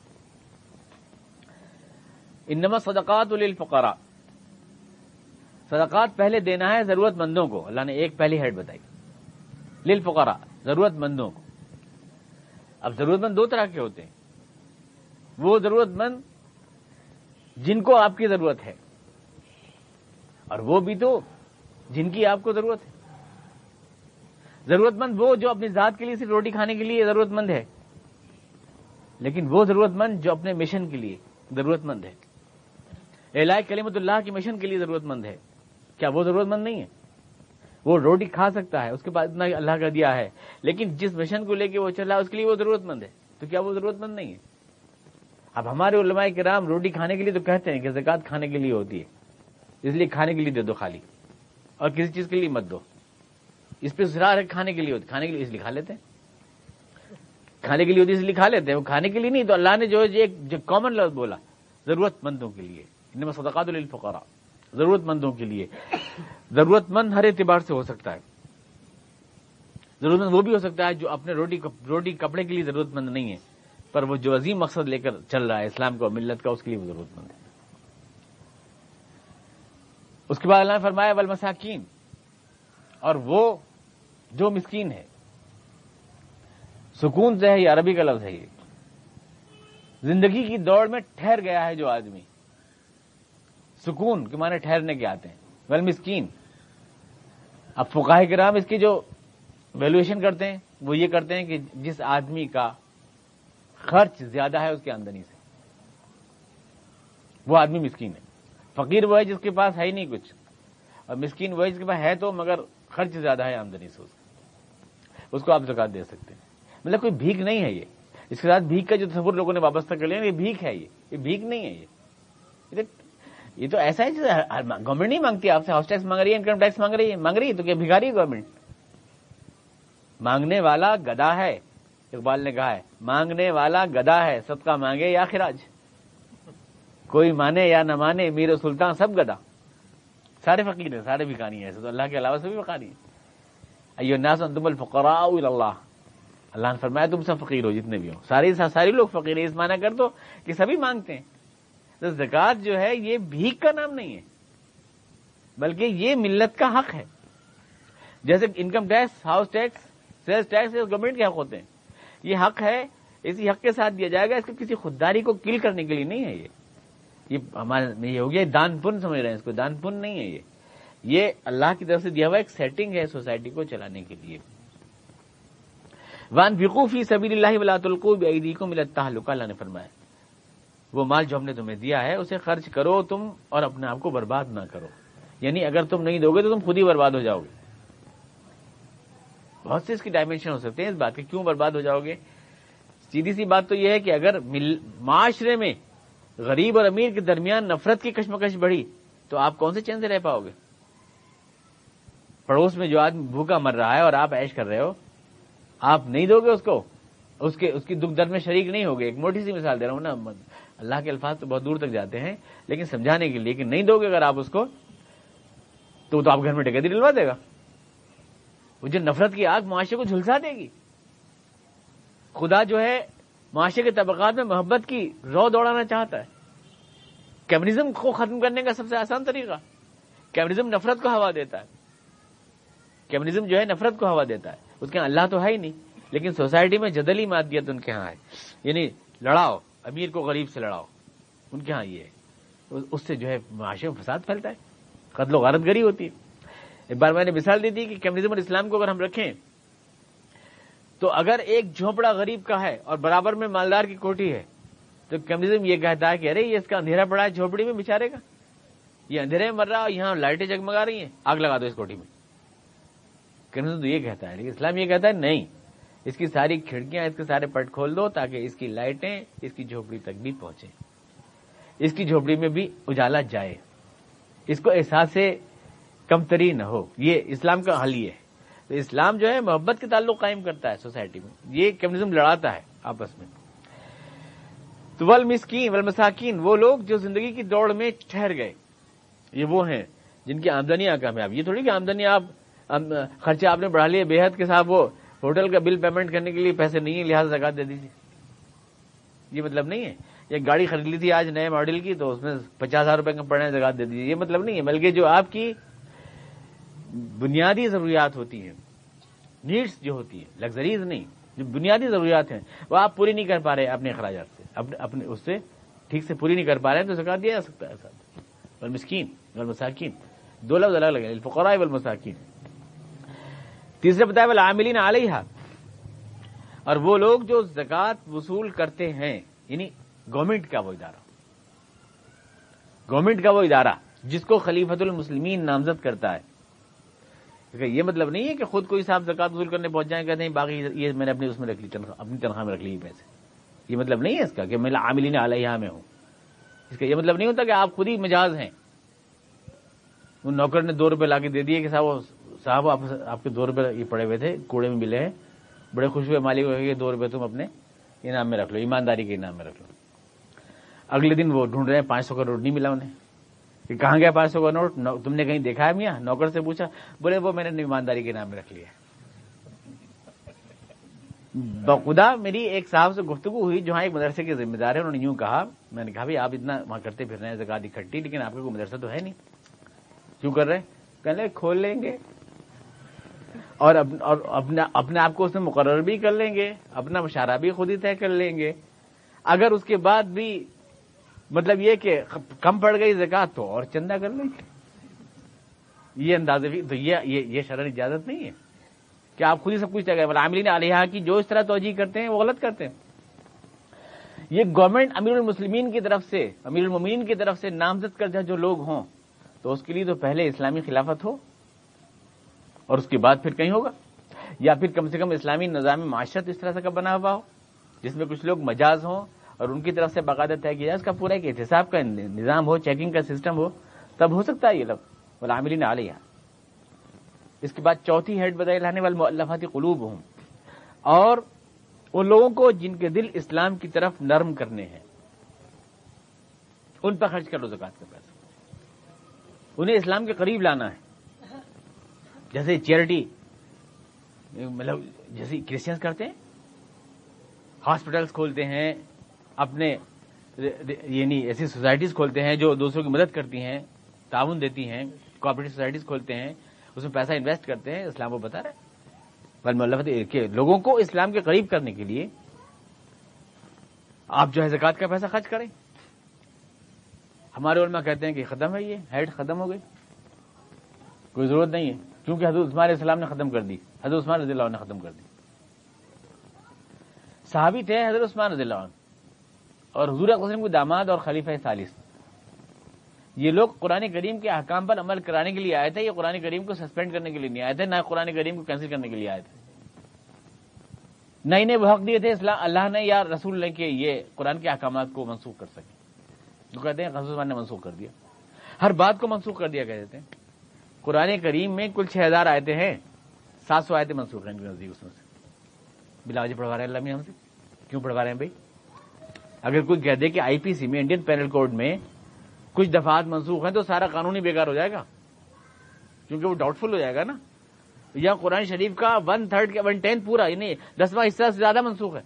انما صدقات للفقراء۔ صدقات پہلے دینا ہے ضرورت مندوں کو۔ اللہ نے ایک پہلی ہیڈ بتائی۔ للفقراء ضرورت مندوں کو۔ اب ضرورت مند دو طرح کے ہوتے ہیں۔ وہ ضرورت مند جن کو آپ کی ضرورت ہے۔ اور وہ بھی تو جن کی آپ کو ضرورت ہے۔ ضرورت مند وہ جو اپنی ذات کے لیے صرف روٹی کھانے کے لیے ضرورت مند ہے، لیکن وہ ضرورت مند جو اپنے مشن کے لیے ضرورت مند ہے الا کلیمت اللہ کی مشن کے لیے ضرورت مند ہے۔ کیا وہ ضرورت مند نہیں ہے؟ وہ روٹی کھا سکتا ہے، اس کے بعد اتنا اللہ کا دیا ہے، لیکن جس مشن کو لے کے وہ چل رہا ہے اس کے لیے وہ ضرورت مند ہے۔ تو کیا وہ ضرورت مند نہیں ہے؟ اب ہمارے علماء کرام روٹی کھانے کے لیے تو کہتے ہیں کہ زکات کھانے کے لیے ہوتی ہے۔ اس لیے کھانے کے لیے دے دو خالی۔ اور کسی چیز کے لیے مت دو۔ اس پہ سرار ہے، کھانے کے لیے ہوتی کھانے کے لیے اس لیے کھا لیتے ہیں۔ کھانے کے لیے ہوتی اس لیے کھا لیتے ہیں۔ وہ کھانے کے لیے نہیں، تو اللہ نے جو جو کامن لفظ بولا ضرورت مندوں کے لیے۔ انما صدقات للفقراء ضرورت مندوں کے لیے۔ ضرورت مند ہر اعتبار سے ہو سکتا ہے۔ ضرورت مند وہ بھی ہو سکتا ہے جو اپنے روٹی روٹی کپڑے کے لیے ضرورت مند نہیں ہے۔ پر وہ جو عظیم مقصد لے کر چل رہا ہے، اسلام کو، ملت کا، اس کے لیے وہ ضرورت مند ہے۔ اس کے بعد اللہ نے فرمایا، والمساکین۔ اور وہ جو مسکین ہے۔ سکون سے ہے، یہ عربی کا لفظ ہے یہ۔ زندگی کی دوڑ میں ٹھہر گیا ہے جو آدمی۔ سکون کے معنی ٹھہرنے کے آتے ہیں۔ ویل مسکین اب فقاہ کرام اس کی جو ویلویشن کرتے ہیں، وہ یہ کرتے ہیں کہ جس آدمی کا خرچ زیادہ ہے اس کے آمدنی سے۔ وہ آدمی مسکین ہے۔ فقیر وہ ہے جس کے پاس ہے ہی نہیں کچھ۔ اور مسکین وہ ہے جس کے پاس ہے تو مگر خرچ زیادہ ہے آمدنی سے اس کو آپ زکات دے سکتے ہیں۔ مطلب کوئی بھیک نہیں ہے یہ۔ اس کے ساتھ بھیک کا جو تصور لوگوں نے وابستہ کر لیا یہ بھیک ہے یہ۔ یہ بھیک نہیں ہے یہ۔ یہ تو ایسا ہے جیسے گورنمنٹ نہیں مانگتی، آپ سے ہاؤس ٹیکس مانگ رہی ہے انکم ٹیکس مانگ رہی ہے، مانگ رہی ہے، تو کیا بھگاری ہے گورنمنٹ مانگنے والا گدا ہے۔ اقبال نے کہا ہے، مانگنے والا گدا ہے سب کا مانگے یا خراج؟ کوئی مانے یا نہ مانے، میر سلطان سب گدا سارے فقیر ہیں، سارے بھکانی ہیں ایسے تو اللہ کے علاوہ سبھی بخاری ہیں۔ ایو ناس انتم الفقراء اللہ۔ اللہ نے فرمایا، تم سب فقیر ہو، جتنے بھی ہو۔ سارے سارے لوگ فقیر ہیں، اس معنی کر دو کہ سبھی مانگتے ہیں۔ تو زکات جو ہے، یہ بھیک کا نام نہیں ہے، بلکہ یہ ملت کا حق ہے۔ جیسے income tax house tax sales tax government کے حق ہوتے ہیں۔ یہ حق ہے، اسی حق کے ساتھ دیا جائے گا، اس کو کسی خودداری کو کل کرنے کے لیے نہیں ہے یہ۔ یہ ہمارے یہ ہو گیا دان پن سمجھ رہے ہیں، اس کو دان پن نہیں ہے یہ۔ یہ اللہ کی طرف سے دیا ہوا ایک سیٹنگ ہے سوسائٹی کو چلانے کے لیے۔ وان فی سبیل اللہ ولا عیدی کو ملت تعلق اللہ نے فرمایا، وہ مال جو ہم نے تمہیں دیا ہے، اسے خرچ کرو تم اور اپنے آپ کو برباد نہ کرو۔ یعنی اگر تم نہیں دو گے تو تم خود ہی برباد ہو جاؤ گے۔ بہت سے اس کی ڈائمینشن ہو سکتے ہیں اس بات کے، کیوں برباد ہو جاؤ گے؟ سیدھی سی بات تو یہ ہے کہ اگر معاشرے میں غریب اور امیر کے درمیان نفرت کی کشمکش بڑھی، تو آپ کون سے چین سے رہ پاؤ گے؟ پڑوس میں جو آدمی بھوکا مر رہا ہے اور آپ ایش کر رہے ہو، آپ نہیں دو گے اس کو؟ اس کے، اس کی دکھ درد میں شریک نہیں ہوگے۔ ایک موٹی سی مثال دے رہا ہوں نا اللہ کے الفاظ تو بہت دور تک جاتے ہیں، لیکن سمجھانے کے لیے کہ نہیں دو گے اگر آپ اس کو، تو تو آپ گھر میں ڈکیتی ڈلوا دے گا۔ وہ جو نفرت کی آگ معاشرے کو جھلسا دے گی۔ خدا جو ہے معاشرے کے طبقات میں محبت کی رو دوڑانا چاہتا ہے۔ کمیونزم کو ختم کرنے کا سب سے آسان طریقہ۔ کمیونزم نفرت کو ہوا دیتا ہے۔ کمیونزم جو ہے نفرت کو ہوا دیتا ہے۔ اس کے اللہ تو ہے ہی نہیں، لیکن سوسائٹی میں جدلی مادیت ان کے ہاں ہے۔ یعنی لڑاؤ، امیر کو غریب سے لڑاؤ۔ ان کے ہاں یہ ہے۔ اس سے جو ہے معاشرے میں فساد پھیلتا ہے۔ قتل و غارت گری ہوتی ہے۔ ایک بار میں نے مثال دی تھی کہ کمیونزم اور اسلام کو اگر ہم رکھیں، تو اگر ایک جھونپڑا غریب کا ہے اور برابر میں مالدار کی کوٹی ہے، تو کمیونزم یہ کہتا ہے کہ ارے، یہ اس کا اندھیرا پڑا ہے، جھونپڑی میں بچارے گا۔ یہ اندھیرے میں مر رہا اور یہاں لائٹیں جگمگا رہی ہیں۔ آگ لگا دو اس کوٹی میں۔ کمیونزم تو یہ کہتا ہے، لیکن اسلام یہ کہتا ہے نہیں۔ اس کی ساری کھڑکیاں، اس کے سارے پٹ کھول دو تاکہ اس کی لائٹیں اس کی جھوپڑی تک بھی پہنچے اس کی جھوپڑی میں بھی اجالا جائے۔ اس کو احساس کمتری نہ ہو۔ یہ اسلام کا حل یہ ہے۔ تو اسلام جو ہے محبت کے تعلق قائم کرتا ہے سوسائٹی میں۔ یہ کمیونزم لڑاتا ہے آپس میں۔ تو ول مسکین ول مساکین وہ لوگ جو زندگی کی دوڑ میں ٹھہر گئے۔ یہ وہ ہیں جن کی آمدنیاں کم ہے یہ تھوڑی کہ آمدنی آپ خرچے آپ نے بڑھا لیے، بے حد کے ساتھ وہ ہوٹل کا بل پیمنٹ کرنے کے لیے پیسے نہیں ہے لہٰذا زکات دے دیجیے یہ مطلب نہیں ہے۔ یہ گاڑی خرید لی تھی آج نئے ماڈل کی، تو اس میں پچاس ہزار روپے کا پڑنے زکات دے دیجیے یہ مطلب نہیں ہے، بلکہ جو آپ کی بنیادی ضروریات ہوتی ہیں۔ نیڈس جو ہوتی ہیں، لگژریز نہیں، جو بنیادی ضروریات ہیں، وہ آپ پوری نہیں کر پا رہے اپنے اخراجات سے۔ اپنے اپنے اس سے ٹھیک سے پوری نہیں کر پا رہے ہیں تو زکات دیا جا سکتا ہے ساتھ مسکین مساکین دو لفظ الگ لگے الفقراء والمساکین۔ تیسرے بتایا بلا عاملین علیہ اور وہ لوگ جو زکات وصول کرتے ہیں یعنی گورنمنٹ کا وہ ادارہ۔ گورنمنٹ کا وہ ادارہ جس کو خلیفت المسلمین نامزد کرتا ہے۔ یہ مطلب نہیں ہے کہ خود کوئی صاحب زکات وصول کرنے پہنچ جائیں کہتے ہیں باقی یہ میں نے اپنی اس میں رکھ لی اپنی تنخواہ میں رکھ لی پیسے۔ یہ مطلب نہیں ہے اس کا کہ میں عاملین علیہ میں ہوں۔ اس کا یہ مطلب نہیں ہوتا کہ آپ خود ہی مجاز ہیں۔ وہ نوکر نے دو روپے لا کے دے دیے کہ صاحب صاحب آپ کے دو روپے یہ پڑے ہوئے تھے، کوڑے میں ملے ہیں۔ بڑے خوش ہوئے، مالک ہوئے دو روپے تم اپنے انعام میں رکھ لو، ایمانداری کے انعام میں رکھ لو۔ اگلے دن وہ ڈھونڈ رہے ہیں، پانچ سو کا نوٹ نہیں ملا انہیں۔ کہ کہاں گیا پانچ سو کا نوٹ تم نے کہیں دیکھا ہے میاں؟ نوکر سے پوچھا، بولے وہ میں نے ایمانداری کے نام میں رکھ لیا۔ بخدا میری ایک صاحب سے گفتگو ہوئی جو ہاں ایک مدرسے کے ذمہ دار ہے انہوں نے یوں کہا، میں نے کہا، بھائی آپ اتنا وہاں کرتے پھر رہے ہیں زکات اکٹھی لیکن آپ کا کوئی مدرسہ تو ہے نہیں۔ کیوں کر رہے کہنے کھول لیں گے۔ اور اپنے آپ کو اس میں مقرر بھی کر لیں گے، اپنا مشارہ بھی خود ہی طے کر لیں گے۔ اگر اس کے بعد بھی مطلب یہ کہ کم پڑ گئی زکات تو اور چندہ کر لیں۔ گے یہ اندازے بھی تو یہ شرح اجازت نہیں ہے۔ کہ آپ خود ہی سب کچھ طے کریں۔ عاملین علیہ کی جو اس طرح توجہ کرتے ہیں، وہ غلط کرتے ہیں۔ یہ گورنمنٹ امیر المسلمین کی طرف سے، امیر المین کی طرف سے نامزد کردہ جو لوگ ہوں، تو اس کے لیے تو پہلے اسلامی خلافت ہو، اور اس کے بعد پھر کہیں ہوگا۔ یا پھر کم سے کم اسلامی نظام معاشرت اس طرح سے کا بنا ہوا ہو، جس میں کچھ لوگ مجاز ہوں اور ان کی طرف سے باقاعدہ طے کیا جائے اس کا پورا ایک احتساب کا نظام ہو چیکنگ کا سسٹم ہو، تب ہو سکتا ہے یہ لفظ۔ عاملین عالیہ اس کے بعد چوتھی ہیڈ بدائی لانے والے الفاظی قلوب ہوں اور ان لوگوں کو جن کے دل اسلام کی طرف نرم کرنے ہیں۔ ان پر خرچ کر لو زکات کا پیسہ انہیں اسلام کے قریب لانا ہے۔ جیسے چیریٹی مطلب جیسے کرسچنس کرتے ہیں ہاسپٹلس کھولتے ہیں۔ اپنے یعنی ایسی سوسائٹیز کھولتے ہیں جو دوسروں کی مدد کرتی ہیں، تعاون دیتی ہیں کوآپریٹو سوسائٹیز کھولتے ہیں، اس میں پیسہ انویسٹ کرتے ہیں، اسلام کو بتا رہے کہ لوگوں کو اسلام کے قریب کرنے کے لیے آپ جو ہے زکات کا پیسہ خرچ کریں۔ ہمارے علماء کہتے ہیں کہ ختم ہے یہ، ہیڈ ختم ہو گئی۔ کوئی ضرورت نہیں ہے۔ کیونکہ حضرت عثمان السلام نے ختم کر دی، حضرت عثمان رضی اللہ نے ختم کر دی۔ صحابی تھے حضرت عثمان رضی اللہ عنہ۔ اور حضور قسم کو داماد اور خلیفہ سالس۔ یہ لوگ قرآن کریم کے احکام پر عمل کرانے کے لیے آئے تھے، یہ قرآن کریم کو سسپینڈ کرنے کے لیے نہیں آئے تھے، نہ قرآن کریم کو کینسل کرنے کے لیے آئے تھے۔ نہ انہیں وہ حق دیے تھے اسلام اللہ نے یا رسول نے کہ یہ قرآن کے احکامات کو منسوخ کر سکے۔ جو کہتے ہیں عثمان نے منسوخ کر دیا۔ ہر بات کو منسوخ کر دیا کہتے ہیں۔ قرآن کریم میں کل چھ ہزار آئے ہیں، سات سو آئے تھے منسوخ ہیں نزدیک اس میں سے۔ بلاوجی پڑھوا رہے ہیں اللہ ہم سے؟ کیوں پڑھوا رہے ہیں بھائی؟ اگر کوئی کہہ دے کہ آئی پی سی میں، انڈین پینل کوڈ میں کچھ دفعات منسوخ ہیں تو سارا قانونی بیکار ہو جائے گا۔ کیونکہ وہ ڈاؤٹ فل ہو جائے گا نا۔ یا قرآن شریف کا ون تھرڈ ون ٹینتھ پورا یعنی دسواں حصہ سے زیادہ منسوخ ہے۔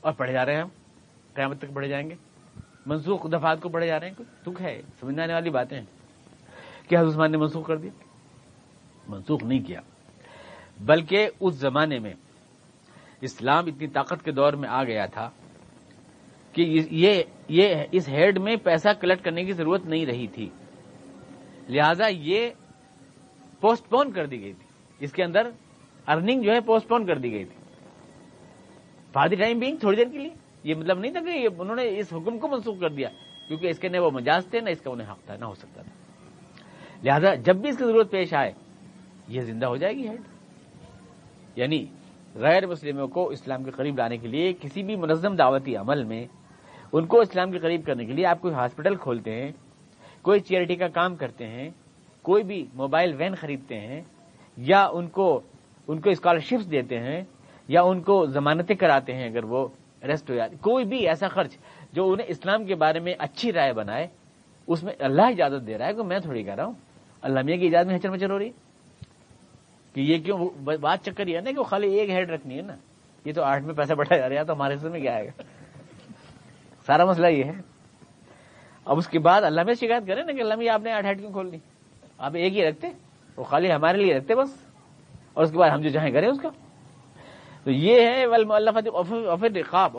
اور پڑھے جا رہے ہیں ہم۔ قیامت تک پڑھے جائیں گے۔ منسوخ دفعات کو پڑھے جا رہے ہیں۔ دکھ ہے؟ سمجھ آنے والی باتیں کیا عثمان نے منسوخ کر دیا منسوخ نہیں کیا۔ بلکہ اس زمانے میں اسلام اتنی طاقت کے دور میں آ گیا تھا کہ یہ یہ اس ہیڈ میں پیسہ کلیکٹ کرنے کی ضرورت نہیں رہی تھی۔ لہذا یہ پوسٹ پون کر دی گئی تھی۔ اس کے اندر ارننگ جو ہے پوسٹ پون کر دی گئی تھی۔ فادی ٹائم بینگ تھوڑی دیر کے لیے۔ یہ مطلب نہیں تھا کہ انہوں نے اس حکم کو منسوخ کر دیا، کیونکہ اس کے نئے وہ مجاز تھے، نہ اس کا انہیں حق تھا، نہ ہو سکتا تھا۔ لہذا جب بھی اس کی ضرورت پیش آئے، یہ زندہ ہو جائے گی ہیڈ۔ یعنی غیر مسلموں کو اسلام کے قریب لانے کے لیے کسی بھی منظم دعوتی عمل میں ان کو اسلام کے قریب کرنے کے لیے آپ کوئی ہاسپٹل کھولتے ہیں، کوئی چیریٹی کا کام کرتے ہیں، کوئی بھی موبائل وین خریدتے ہیں، یا ان کو ان کو اسکالرشپس دیتے ہیں، یا ان کو ضمانتیں کراتے ہیں اگر وہ ریسٹ ہو جاتی کوئی بھی ایسا خرچ جو انہیں اسلام کے بارے میں اچھی رائے بنائے، اس میں اللہ اجازت دے رہا ہے کہ میں تھوڑی کہہ رہا ہوں۔ اللہ میاں کی اجازت میں ہچر مچر ہو رہی کہ یہ کیوں بات چکر یہ ہے نا کہ وہ خالی ایک ہیڈ رکھنی ہے نا۔ یہ تو آٹھ میں پیسہ بڑھا جا رہا ہے، تو ہمارے حصے میں کیا آئے گا؟ سارا مسئلہ یہ ہے۔ اب اس کے بعد اللہ میں شکایت کریں نا کہ اللہ میں آپ نے آٹھ ہیڈ کیوں کھول دی؟ آپ ایک ہی رکھتے، وہ خالی ہمارے لیے رکھتے بس۔ اور اس کے بعد ہم جو چاہیں کریں اس کا۔ تو یہ ہے اللہ فتح